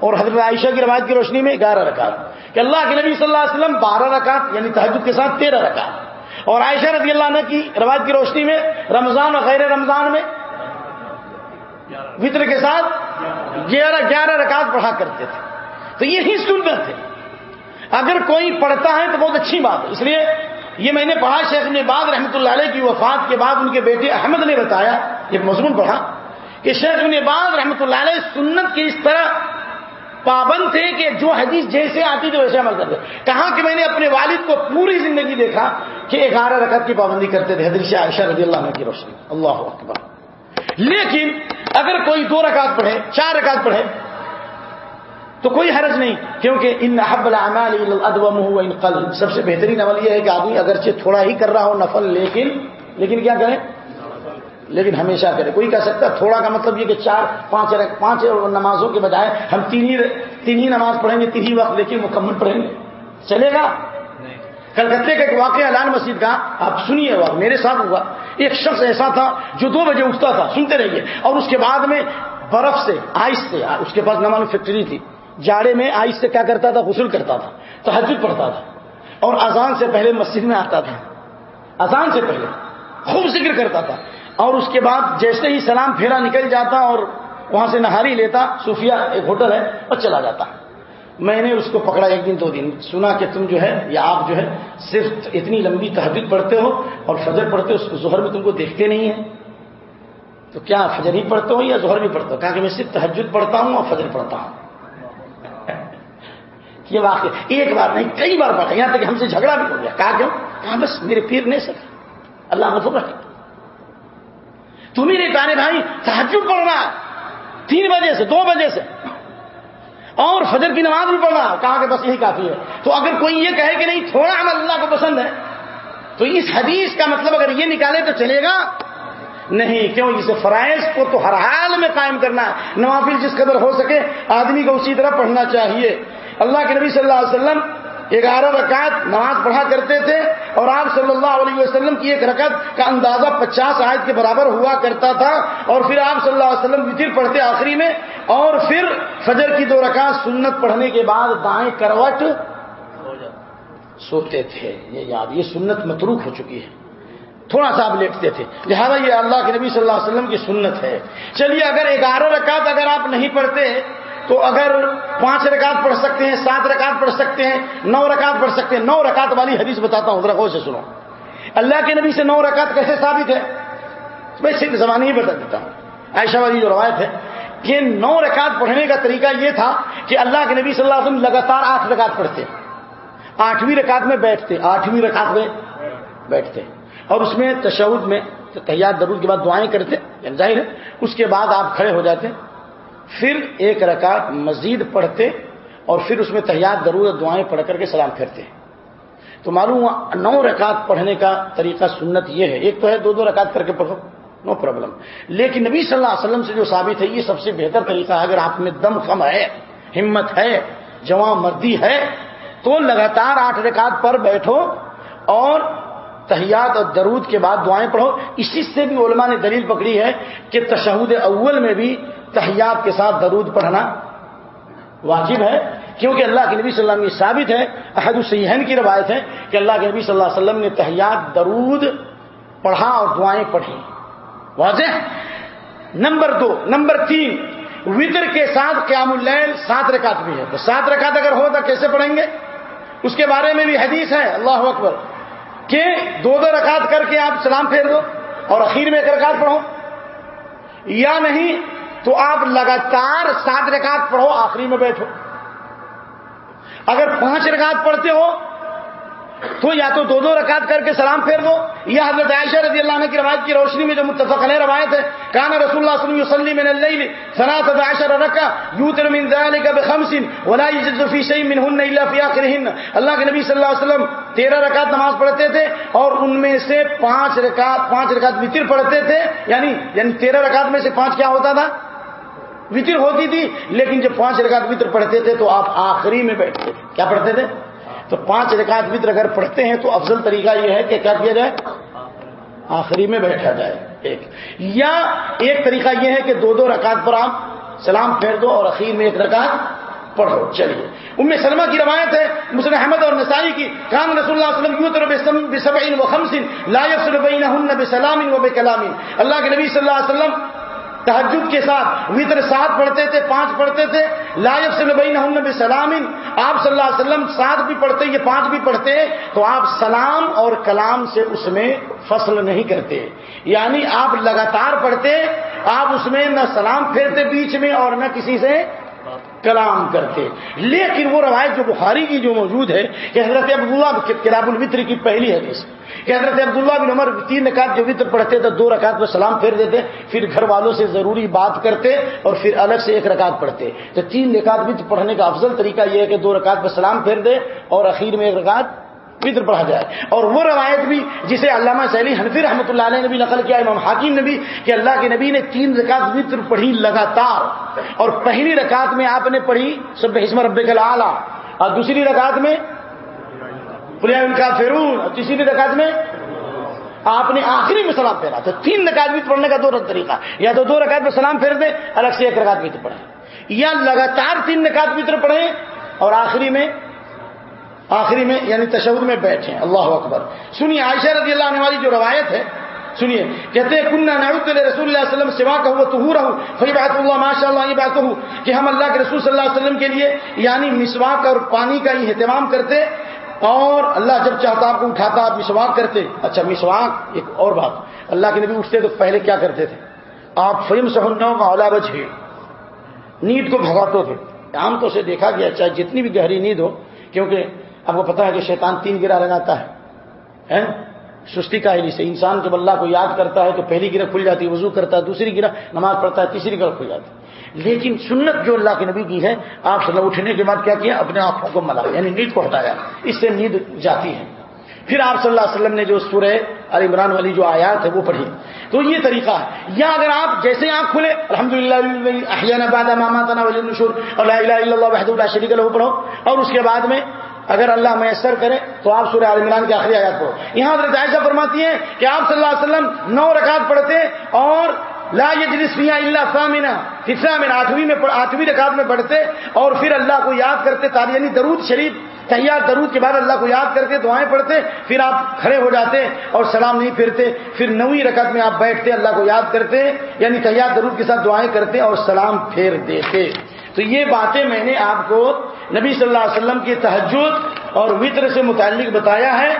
A: اور حضرت عائشہ کی روایت کی روشنی میں گیارہ رکعت۔ کہ اللہ کے نبی صلی اللہ علیہ وسلم بارہ رکعت یعنی تحجد کے ساتھ تیرہ رکعت۔ اور عائشہ رضی اللہ عنہ کی روایت کی روشنی میں، رمضان اور غیر رمضان میں وطر کے ساتھ گیارہ گیارہ رکعت پڑھا کرتے تھے۔ تو یہی سنت تھے اگر کوئی پڑھتا ہے تو بہت اچھی بات ہے۔ اس لیے یہ میں نے پڑھا شیخ نے بعد رحمۃ اللہ علیہ کی وفات کے بعد ان کے بیٹے احمد نے بتایا، ایک مضمون پڑھا، کہ شیخ نے بعد رحمۃ اللہ علیہ سنت کی اس طرح پابند تھے کہ جو حدیث جیسے آتی تو ویسے عمل کرتے۔ کہاں کہ میں نے اپنے والد کو پوری زندگی دیکھا کہ گیارہ رکعت کی پابندی کرتے تھے حدیث عائشہ رضی اللہ عنہ کی روشنی۔ اللہ اکبر۔ لیکن اگر کوئی دو رکعت پڑھے، چار رکعت پڑھے، تو کوئی حرج نہیں، کیونکہ ان حب العمال ادوم ان قل سب سے بہترین عمل یہ ہے کہ آدمی اگرچہ تھوڑا ہی کر رہا ہو نفل، لیکن لیکن کیا کرے؟ لیکن ہمیشہ کرے۔ کوئی کہہ سکتا ہے تھوڑا کا مطلب یہ کہ چار، پانچ پانچ نمازوں کے بجائے ہم تین ہی تین ہی نماز پڑھیں گے، تین ہی وقت لیکن مکمل پڑھیں گے۔ چلے گا؟ کلکتے کا ایک واقعہ لال مسجد کا، آپ سنیے ہوا میرے ساتھ ہوا۔ ایک شخص ایسا تھا جو دو بجے اٹھتا تھا، سنتے رہیے۔ اور اس کے بعد میں برف سے، آئس سے، اس کے پاس نمانو فیکٹری تھی۔ جاڑے میں آئس سے کیا کرتا تھا؟ غسل کرتا تھا۔ تو حجت پڑھتا تھا۔ اور اذان سے پہلے مسجد میں آتا تھا۔ اذان سے پہلے خوب ذکر کرتا تھا۔ اور اس کے بعد جیسے ہی سلام پھیرا نکل جاتا اور وہاں سے نہاری لیتا، صوفیہ ایک ہوٹل ہے اور چلا جاتا۔ میں نے اس کو پکڑا ایک دن دو دن۔ سنا کہ تم جو ہے، یا آپ جو ہے، صرف اتنی لمبی تحجد پڑھتے ہو اور فجر پڑھتے ہو ظہر میں تم کو دیکھتے نہیں ہیں۔ تو کیا فجر ہی پڑھتے ہو یا ظہر بھی پڑھتے ہو؟ کہا کہ میں صرف تحجد پڑھتا ہوں اور فجر پڑھتا ہوں۔ یہ واقع ایک بار نہیں، کئی بار پڑھا، یہاں تک ہم سے جھگڑا بھی ہو گیا۔ کہا کیوں کہا بس میرے پیر نہیں سکا اللہ مفر رکھے۔ تم ہی نہیں بھائی تحجد پڑھنا تین بجے سے، دو بجے سے۔ اور فجر کی نماز بھی پڑھنا، کہا کہ بس یہی کافی ہے۔ تو اگر کوئی یہ کہے کہ نہیں، تھوڑا عمل اللہ کو پسند ہے، تو اس حدیث کا مطلب اگر یہ نکالے تو چلے گا۔ نہیں، کیوں؟ اسے فرائض کو تو ہر حال میں قائم کرنا ہے نوافل جس قدر ہو سکے، آدمی کو اسی طرح پڑھنا چاہیے۔ اللہ کے نبی صلی اللہ علیہ وسلم گیارہ رکعت نماز پڑھا کرتے تھے اور آپ صلی اللہ علیہ وسلم کی ایک رکعت کا اندازہ پچاس آیت کے برابر ہوا کرتا تھا اور پھر آپ صلی اللہ علیہ وسلم وطر پڑھتے آخری میں اور پھر فجر کی دو رکعت سنت پڑھنے کے بعد دائیں کروٹ سوتے تھے۔ یہ یاد، یہ سنت متروک ہو چکی ہے۔ تھوڑا سا آپ لیٹتے تھے۔ لہٰذا یہ اللہ کے نبی صلی اللہ علیہ وسلم کی سنت ہے۔ چلیے، اگر گیارہ رکعت اگر آپ نہیں پڑھتے تو اگر پانچ رکعت پڑھ سکتے ہیں، سات رکعت پڑھ سکتے ہیں، نو رکعت پڑھ سکتے ہیں، نو رکعت والی حدیث بتاتا ہوں، ذرا سے سنو۔ اللہ کے نبی سے نو رکعت کیسے ثابت ہے؟ میں صرف زبان ہی بتا دیتا ہوں۔ عائشہ والی جو روایت ہے کہ نو رکعت پڑھنے کا طریقہ یہ تھا کہ اللہ کے نبی صلی اللہ علیہ وسلم لگاتار آٹھ رکعت پڑھتے آٹھویں رکعت میں بیٹھتے، آٹھویں رکعت میں بیٹھتے۔ اور اس میں تشود میں تیار درود کے بعد دعائیں کرتے یعنی ظاہر ہے، اس کے بعد آپ کھڑے ہو جاتے۔ پھر ایک رکعت مزید پڑھتے اور پھر اس میں تیار درود دعائیں پڑھ کر کے سلام پھرتے تو معلوم نو رکعت پڑھنے کا طریقہ سنت یہ ہے۔ ایک تو ہے دو دو رکعت کر کے پڑھو، نو پرابلم۔ لیکن نبی صلی اللہ علیہ وسلم سے جو ثابت ہے، یہ سب سے بہتر طریقہ ہے۔ اگر آپ میں دم کم ہے، ہمت ہے، جوان مردی ہے، تو لگاتار آٹھ رکعت پر بیٹھو اور تحیات اور درود کے بعد دعائیں پڑھو۔ اسی سے بھی علماء نے دلیل پکڑی ہے کہ تشہد اول میں بھی تحیات کے ساتھ درود پڑھنا واجب ہے، کیونکہ اللہ کے نبی صلی اللہ علیہ وسلم یہ ثابت ہے، احد السین کی روایت ہے کہ اللہ کے نبی صلی اللہ علیہ وسلم نے تحیات، درود پڑھا اور دعائیں پڑھی۔ واضح؟ نمبر دو، نمبر تین، وطر کے ساتھ قیام اللیل سات رکعت بھی ہے۔ تو سات رکعت اگر ہو تو کیسے پڑھیں گے؟ اس کے بارے میں بھی حدیث ہے، اللہ اکبر۔ کہ دو دو رکعت کر کے آپ سلام پھیر دو اور اخیر میں ایک رکعت پڑھو۔ یا نہیں تو آپ لگاتار سات رکعت پڑھو، آخری میں بیٹھو۔ اگر پانچ رکعت پڑھتے ہو تو یا تو دو دو رکعت کر کے سلام پھیر دو۔ یا حضرت عائشہ رضی اللہ عنہ کی روایت کی روشنی میں جو متفق علیہ روایت ہے، کان رسول اللہ صلی اللہ علیہ وسلم من اللیل ثلاث عشر رکعہ یوتر من ذلك بخمس ولا يجد في شيء منهن الا في اخرهن اللہ کے نبی صلی اللہ علیہ وسلم 13 رکعت نماز پڑھتے تھے اور ان میں سے پانچ رکعت پانچ رکعت وتر پڑھتے تھے۔ یعنی یعنی 13 رکعت میں سے پانچ کیا ہوتا تھا؟ وطر ہوتی تھی، لیکن جب پانچ رکعت وطر پڑھتے تھے تو آپ آخری میں بیٹھتے کیا پڑھتے تھے؟ تو پانچ رکعت وطر اگر پڑھتے ہیں تو افضل طریقہ یہ ہے کہ کیا کیا جائے؟ آخری میں بیٹھا جائے، ایک۔ یا ایک طریقہ یہ ہے کہ دو دو رکعت پر آپ سلام پھیر دو اور اخیر میں ایک رکعت پڑھو۔ چلیے۔ ام سلمہ کی روایت ہے، مسلم احمد اور نسائی کی، کان رسول اللہ علیہ وسلم و خمسن لا بسلام و بكلام اللہ کے نبی صلی اللہ علیہ وسلم تحجد کے ساتھ وطر سات پڑھتے تھے، پانچ پڑھتے تھے۔ لائب سے بین سلام آپ صلی اللہ علیہ وسلم سات بھی پڑھتے، یہ پانچ بھی پڑھتے، تو آپ سلام اور کلام سے اس میں فصل نہیں کرتے۔ یعنی آپ لگاتار پڑھتے، آپ اس میں نہ سلام پھیرتے بیچ میں اور نہ کسی سے کلام کرتے۔ لیکن وہ روایت جو بخاری کی جو موجود ہے، کہ حضرت عبداللہ کتاب الوطر کی پہلی حدیث۔ کہ حضرت عبداللہ بن عمر تین رکعت جو وطر پڑھتے تو دو رکعت میں سلام پھیر دیتے، پھر گھر والوں سے ضروری بات کرتے اور پھر الگ سے ایک رکعت پڑھتے۔ تو تین رکعت وطر پڑھنے کا افضل طریقہ یہ ہے کہ دو رکعت میں سلام پھیر دے اور اخیر میں ایک رکعت وطر پڑھا جائے۔ اور وہ روایت بھی جسے علامہ سہلی حنفی رحمۃ اللہ علیہ نے بھی نقل کیا، امام حاکم نے بھی کہ اللہ کے نبی نے تین رکعت وطر پڑھی لگاتار۔ اور پہلی رکعت میں آپ نے پڑھی سب حسم رب اعلیٰ اور دوسری رکعت میں ان کا فرون اور تیسری رکعت میں آپ نے آخری میں سلام پھیرا۔ تو تین رکعت بھی پڑھنے کا دو طریقہ، یا تو دو رکعت میں سلام پھیر دیں، الگ سے ایک رکعت بھی پڑھیں۔ یا لگاتار تین رکعت بھی پڑھیں اور آخری میں آخری میں یعنی تشور میں بیٹھے اللہ اکبر۔ سنیے، عائشہ رضی اللہ عنہ والی جو روایت ہے، سنیے، کہتے ہیں کنہ نعود رسول اللہ علیہ وسلم سوا کہ وہ تو رہو فی بات اللہ ماشاء اللہ یہ بات ہوں کہ ہم اللہ کے رسول صلی اللہ علیہ وسلم کے لیے یعنی مسواک اور پانی کا ہی اہتمام کرتے اور اللہ جب چاہتا آپ کو اٹھاتا، آپ مسواک کرتے۔ اچھا مسواک ایک اور بات۔ اللہ کے نبی اٹھتے تو پہلے کیا کرتے تھے؟ آپ فلم سہنوں کا اولا بچ نیند کو بھگاتے تھے۔ عام طور سے دیکھا گیا، چاہے جتنی بھی گہری نیند ہو، کیونکہ آپ کو پتا ہے کہ شیطان تین گرا لگاتا ہے سستی کا ہی سے۔ انسان جب اللہ کو یاد کرتا ہے تو پہلی گرہ کھل جاتی ہے، وضو کرتا ہے، دوسری گرہ نماز پڑھتا ہے، تیسری گرہ کھل جاتی ہے۔ لیکن سنت جو اللہ کے نبی کی ہے، آپ صلی اللہ اٹھنے کے بعد کیا کیا؟ اپنے آنکھوں کو ملا یعنی نیند کو ہٹایا۔ اس سے نیند جاتی ہے۔ پھر آپ صلی اللہ علیہ وسلم نے جو سورہ علی عمران والی جو آیات ہے، وہ پڑھی۔ تو یہ طریقہ ہے۔ یا اگر آپ جیسے آنکھ کھلے الحمد للہ پڑھو۔ اور اس کے بعد میں اگر اللہ میسر کرے تو آپ سورہ عمران کے آخری آیات پڑھو۔ یہاں حضرت عائشہ فرماتی ہیں کہ آپ صلی اللہ علیہ وسلم نو رکعت پڑھتے اور لا فیا اللہ فامنا فسا میں آٹھویں میں آٹھویں رکعت میں پڑھتے اور پھر اللہ کو یاد کرتے یعنی درود شریف تیار درود کے بعد اللہ کو یاد کرتے، دعائیں پڑھتے، پھر آپ کھڑے ہو جاتے اور سلام نہیں پھرتے پھر نویں رکعت میں آپ بیٹھتے، اللہ کو یاد کرتے یعنی تیار درود کے ساتھ دعائیں کرتے اور سلام پھیر دیتے۔ تو یہ باتیں میں نے آپ کو نبی صلی اللہ علیہ وسلم کی تحجد اور وطر سے متعلق بتایا ہے۔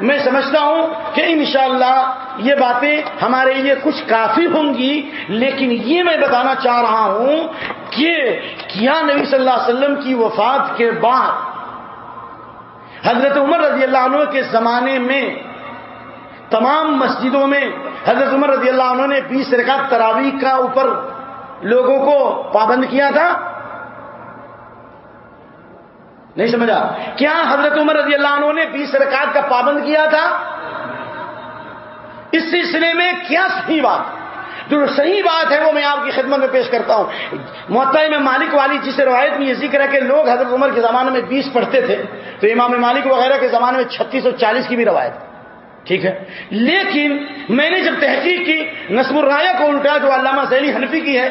A: میں سمجھتا ہوں کہ انشاءاللہ یہ باتیں ہمارے لیے کچھ کافی ہوں گی، لیکن یہ میں بتانا چاہ رہا ہوں کہ کیا نبی صلی اللہ علیہ وسلم کی وفات کے بعد حضرت عمر رضی اللہ عنہ کے زمانے میں تمام مسجدوں میں حضرت عمر رضی اللہ عنہ نے بیس رکعت تراویح کا اوپر لوگوں کو پابند کیا تھا؟ نہیں سمجھا؟ کیا حضرت عمر رضی اللہ عنہ نے بیس رکعت کا پابند کیا تھا؟ اس سلسلے میں کیا صحیح بات؟ جو صحیح بات ہے وہ میں آپ کی خدمت میں پیش کرتا ہوں۔ محتا میں مالک والی جس روایت میں یہ ذکر ہے کہ لوگ حضرت عمر کے زمانے میں بیس پڑھتے تھے، تو امام مالک وغیرہ کے زمانے میں چھتیس اور چالیس کی بھی روایت۔ ٹھیک ہے؟ لیکن میں نے جب تحقیق کی، نصب الرایا کو الٹا جو علامہ سیلی حنفی کی ہے،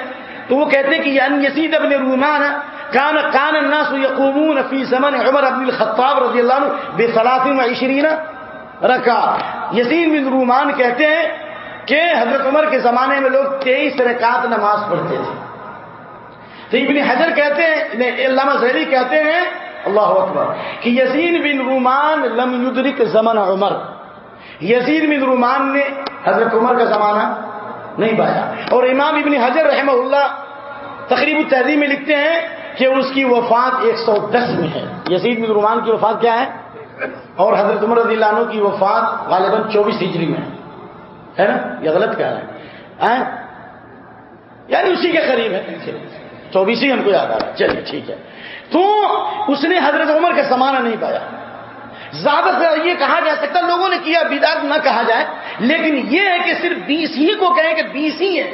A: تو وہ کہتے ہیں کہ یعنی یسید ابن رومان کان کان الناس یقومون فی زمن عمر ابن الخطاب رضی اللہ عنہ بے و عشرین رکا یسید بن رومان کہتے ہیں کہ حضرت عمر کے زمانے میں لوگ تیئیس رکعت نماز پڑھتے تھے۔ تو ابن حجر کہتے ہیں علامہ زہری کہتے ہیں، اللہ اکبر، کہ یسین بن رومان لم یدرک زمن عمر۔ یزید بن رومان نے حضرت عمر کا زمانہ نہیں پایا۔ اور امام ابن حجر رحمہ اللہ تقریب التحریر میں لکھتے ہیں کہ اس کی وفات ایک سو دس میں ہے۔ یزید بن رومان کی وفات کیا ہے؟ اور حضرت عمر رضی اللہ عنہ کی وفات غالباً چوبیس ہجری میں ہے۔ نا؟ یہ غلط کیا ہے یعنی اسی کے قریب ہے۔ چوبیس ہی ہم کو یاد آ رہا ہے۔ چلیے، ٹھیک ہے۔ تو اس نے حضرت عمر کا زمانہ نہیں پایا۔ زیادہ سے یہ کہا جا سکتا لوگوں نے کیا بدعت نہ کہا جائے۔ لیکن یہ ہے کہ صرف بیس ہی کو کہیں کہ بیس ہی ہے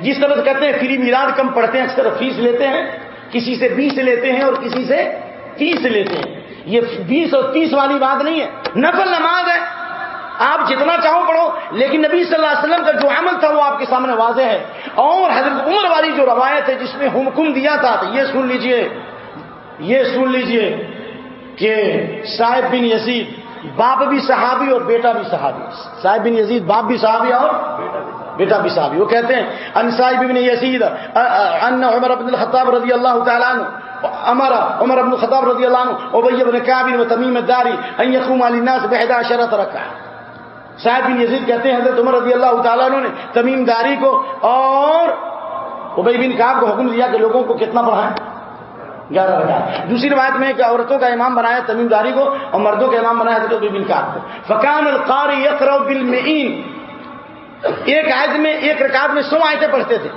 A: جس طرح سے کہتے ہیں، فری میلاد کم پڑھتے ہیں، اکثر فیس لیتے ہیں۔ کسی سے بیس لیتے ہیں اور کسی سے تیس لیتے ہیں۔ یہ بیس اور تیس والی بات نہیں ہے۔ نفل نماز ہے۔ آپ جتنا چاہو پڑھو۔ لیکن نبی صلی اللہ علیہ وسلم کا جو عمل تھا، وہ آپ کے سامنے واضح ہے۔ اور حضرت عمر والی جو روایت ہے، جس میں حکم دیا تھا، تو یہ سن لیجیے۔ یہ سن لیجیے۔ کہ صاحب بن یزید باپ بھی صحابی اور بیٹا بھی صحابی صاحب بن یزید باپ بھی صحابی اور بیٹا بھی صحابی وہ کہتے ہیں، ان صاحب بن یزید ان عمر بن الخطاب رضی اللہ تعالیٰ عنہ، امر، عمر بن الخطاب رضی اللہ عنہ، ابی بن کعب و تمیم الداری، ان يقوم للناس بحدا عشرة رکعہ۔ صاحب بن یزید کہتے ہیں، حضرت عمر رضی اللہ تعالیٰ عنہ نے تمیم داری کو اور ابی بن کعب کو حکم دیا کہ لوگوں کو کتنا پڑھائیں گیارہ رکعت دوسری روایت میں کہ عورتوں کا امام بنایا تمیم داری کو اور مردوں کا امام بنایا حضرت بن کو۔ فقان القاری یقر بالمعین ایک آیت میں، ایک رکعت میں سو آیتیں پڑھتے تھے۔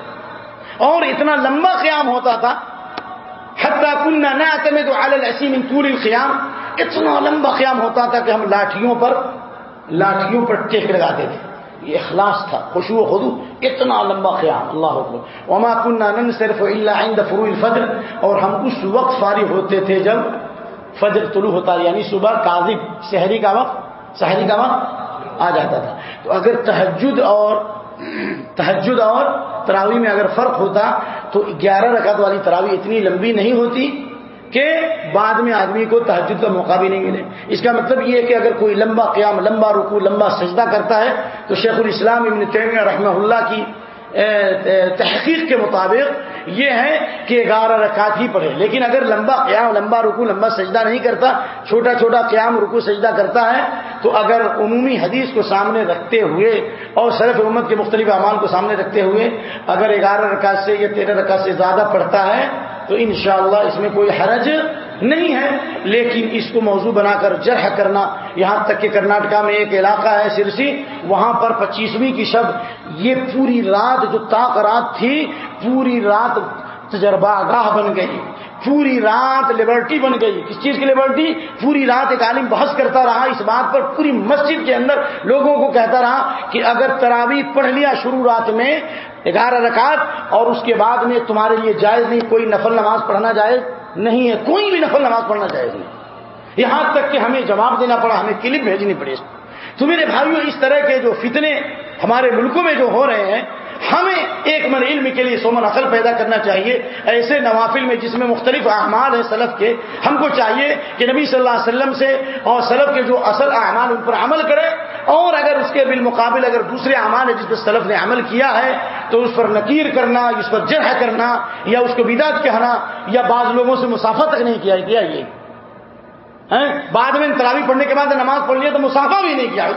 A: اور اتنا لمبا قیام ہوتا تھا۔ حتیٰ کنہ نہ میں تو عالم طول القیام۔ اتنا لمبا قیام ہوتا تھا کہ ہم لاٹھیوں پر لاٹھیوں پر ٹیک لگاتے تھے۔ یہ اخلاص تھا خوشو و خدو اتنا لمبا خیال اللہ حکم وما کنہ صرف اللہ عند فرو الفجر۔ اور ہم اس وقت فارغ ہوتے تھے جب فجر طلوع ہوتا یعنی صبح کاذب شہری کا وقت شہری کا وقت آ جاتا تھا۔ تو اگر تہجد اور تہجد اور تراوی میں اگر فرق ہوتا، تو گیارہ رکعت والی تراوی اتنی لمبی نہیں ہوتی۔ کہ بعد میں آدمی کو تحجد کا موقع بھی نہیں ملے۔ اس کا مطلب یہ ہے کہ اگر کوئی لمبا قیام، لمبا رکو لمبا سجدہ کرتا ہے، تو شیخ الاسلام ابن تیمیہ رحمہ اللہ کی تحقیق کے مطابق یہ ہے کہ گیارہ رکعت ہی پڑھے۔ لیکن اگر لمبا قیام، لمبا رکو لمبا سجدہ نہیں کرتا، چھوٹا چھوٹا قیام رکو سجدہ کرتا ہے، تو اگر عمومی حدیث کو سامنے رکھتے ہوئے اور صرف امت کے مختلف اعمال کو سامنے رکھتے ہوئے اگر گیارہ رکعت سے یا تیرہ رکعت سے زیادہ پڑھتا ہے تو انشاءاللہ اس میں کوئی حرج نہیں ہے، لیکن اس کو موضوع بنا کر جرح کرنا، یہاں تک کہ کرناٹکا میں ایک علاقہ ہے سرسی، وہاں پر پچیسویں کی شب، یہ پوری رات جو تاک رات تھی، پوری رات تجربہ گاہ بن گئی، پوری رات لیبرٹی بن گئی۔ کس چیز کی لیبرٹی؟ پوری رات ایک عالم بحث کرتا رہا، اس بات پر پوری مسجد کے اندر لوگوں کو کہتا رہا کہ اگر تراوی پڑھ لیا شروع رات میں گیارہ رکعت اور اس کے بعد میں تمہارے لیے جائز نہیں، کوئی نفل نماز پڑھنا جائز نہیں ہے، کوئی بھی نفل نماز پڑھنا جائز نہیں۔ یہاں تک کہ ہمیں جواب دینا پڑا، ہمیں کلپ بھیجنی پڑی۔ تو میرے بھائیوں اس طرح کے جو فتنے ہمارے ملکوں میں جو ہو رہے ہیں، ہمیں ایک من علم کے لیے سومن اصل پیدا کرنا چاہیے۔ ایسے نوافل میں جس میں مختلف اعمال ہیں سلف کے، ہم کو چاہیے کہ نبی صلی اللہ علیہ وسلم سے اور سلف کے جو اصل اعمال ان پر عمل کرے۔ اور اگر اس کے بالمقابل اگر دوسرے اعمال ہے جس پہ سلف نے عمل کیا ہے، تو اس پر نکیر کرنا، اس پر جرح کرنا، یا اس کو بدعت کہنا، یا بعض لوگوں سے مسافہ تک نہیں کیا کیا یہ؟ بعد میں تراوی پڑھنے کے بعد نماز پڑھ لیا تو مسافہ بھی نہیں کیا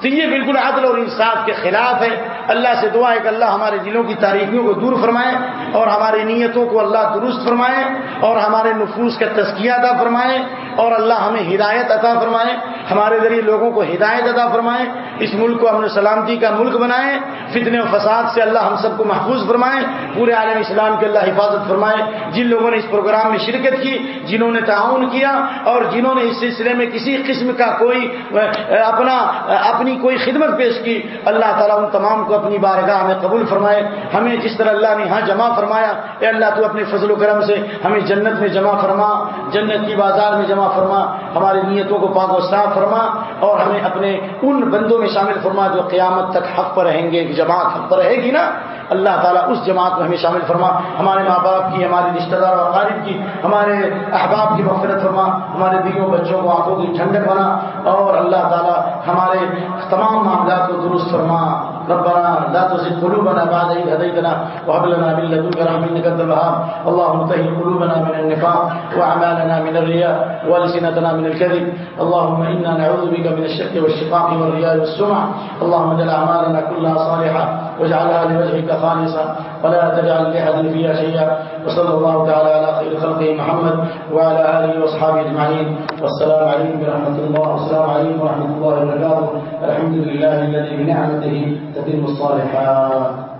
A: تو یہ بالکل عدل اور انصاف کے خلاف ہے۔ اللہ سے دعا ہے کہ اللہ ہمارے دلوں کی تاریخیوں کو دور فرمائے اور ہماری نیتوں کو اللہ درست فرمائے اور ہمارے نفوس کا تزکیہ ادا فرمائے اور اللہ ہمیں ہدایت عطا فرمائے، ہمارے ذریعے لوگوں کو ہدایت ادا فرمائے، اس ملک کو امن سلامتی کا ملک بنائے، فتنے و فساد سے اللہ ہم سب کو محفوظ فرمائے، پورے عالم اسلام کے اللہ حفاظت فرمائے۔ جن لوگوں نے اس پروگرام میں شرکت کی، جنہوں نے تعاون کیا اور جنہوں نے اس سلسلے میں کسی قسم کا کوئی، اپنا، اپنی کوئی خدمت پیش کی، اللہ تعالیٰ ان تمام کو اپنی بارگاہ میں قبول فرمائے، ہمیں جس طرح اللہ نے یہاں جمع فرمایا، اے اللہ تو اپنے فضل و کرم سے ہمیں جنت میں جمع فرما، جنت کی بازار میں جمع فرما، ہماری نیتوں کو پاک و صاف فرما اور ہمیں اپنے ان بندوں میں شامل فرما جو قیامت تک حق پر رہیں گے جماعت حق پر رہے گی نا؟ اللہ تعالیٰ اس جماعت میں ہمیں شامل فرما۔ ہمارے ماں باپ کی، ہمارے رشتہ دار و قارب کی، ہمارے احباب کی مغفرت فرما۔ ہمارے بیویوں بچوں کو آنکھوں کی ٹھنڈک بنا۔ اور اللہ تعالیٰ ہمارے تمام معاملات کو درست فرما۔ ربنا لا تزغ قلوبنا بعد إذ هديتنا وهب لنا من لدنك رحمة إنك أنت الوهاب۔ اللهم طهر قلوبنا من النفاق وأعمالنا من الرياء وألسنتنا من الكذب۔ اللهم إنا نعوذ بك من الشك والشقاق والرياء والسمع۔ اللهم اجعل أعمالنا كلها صالحة۔ واجعلها لوجهك خالصة ولا تجعل لأحد فيها شيئا. وصلى الله تعالى على خير خلقه محمد وعلى آله وأصحابه أجمعين. والسلام عليكم ورحمة الله. والسلام عليكم ورحمة الله وبركاته. الحمد لله الذي بنعمته تتم الصالحات.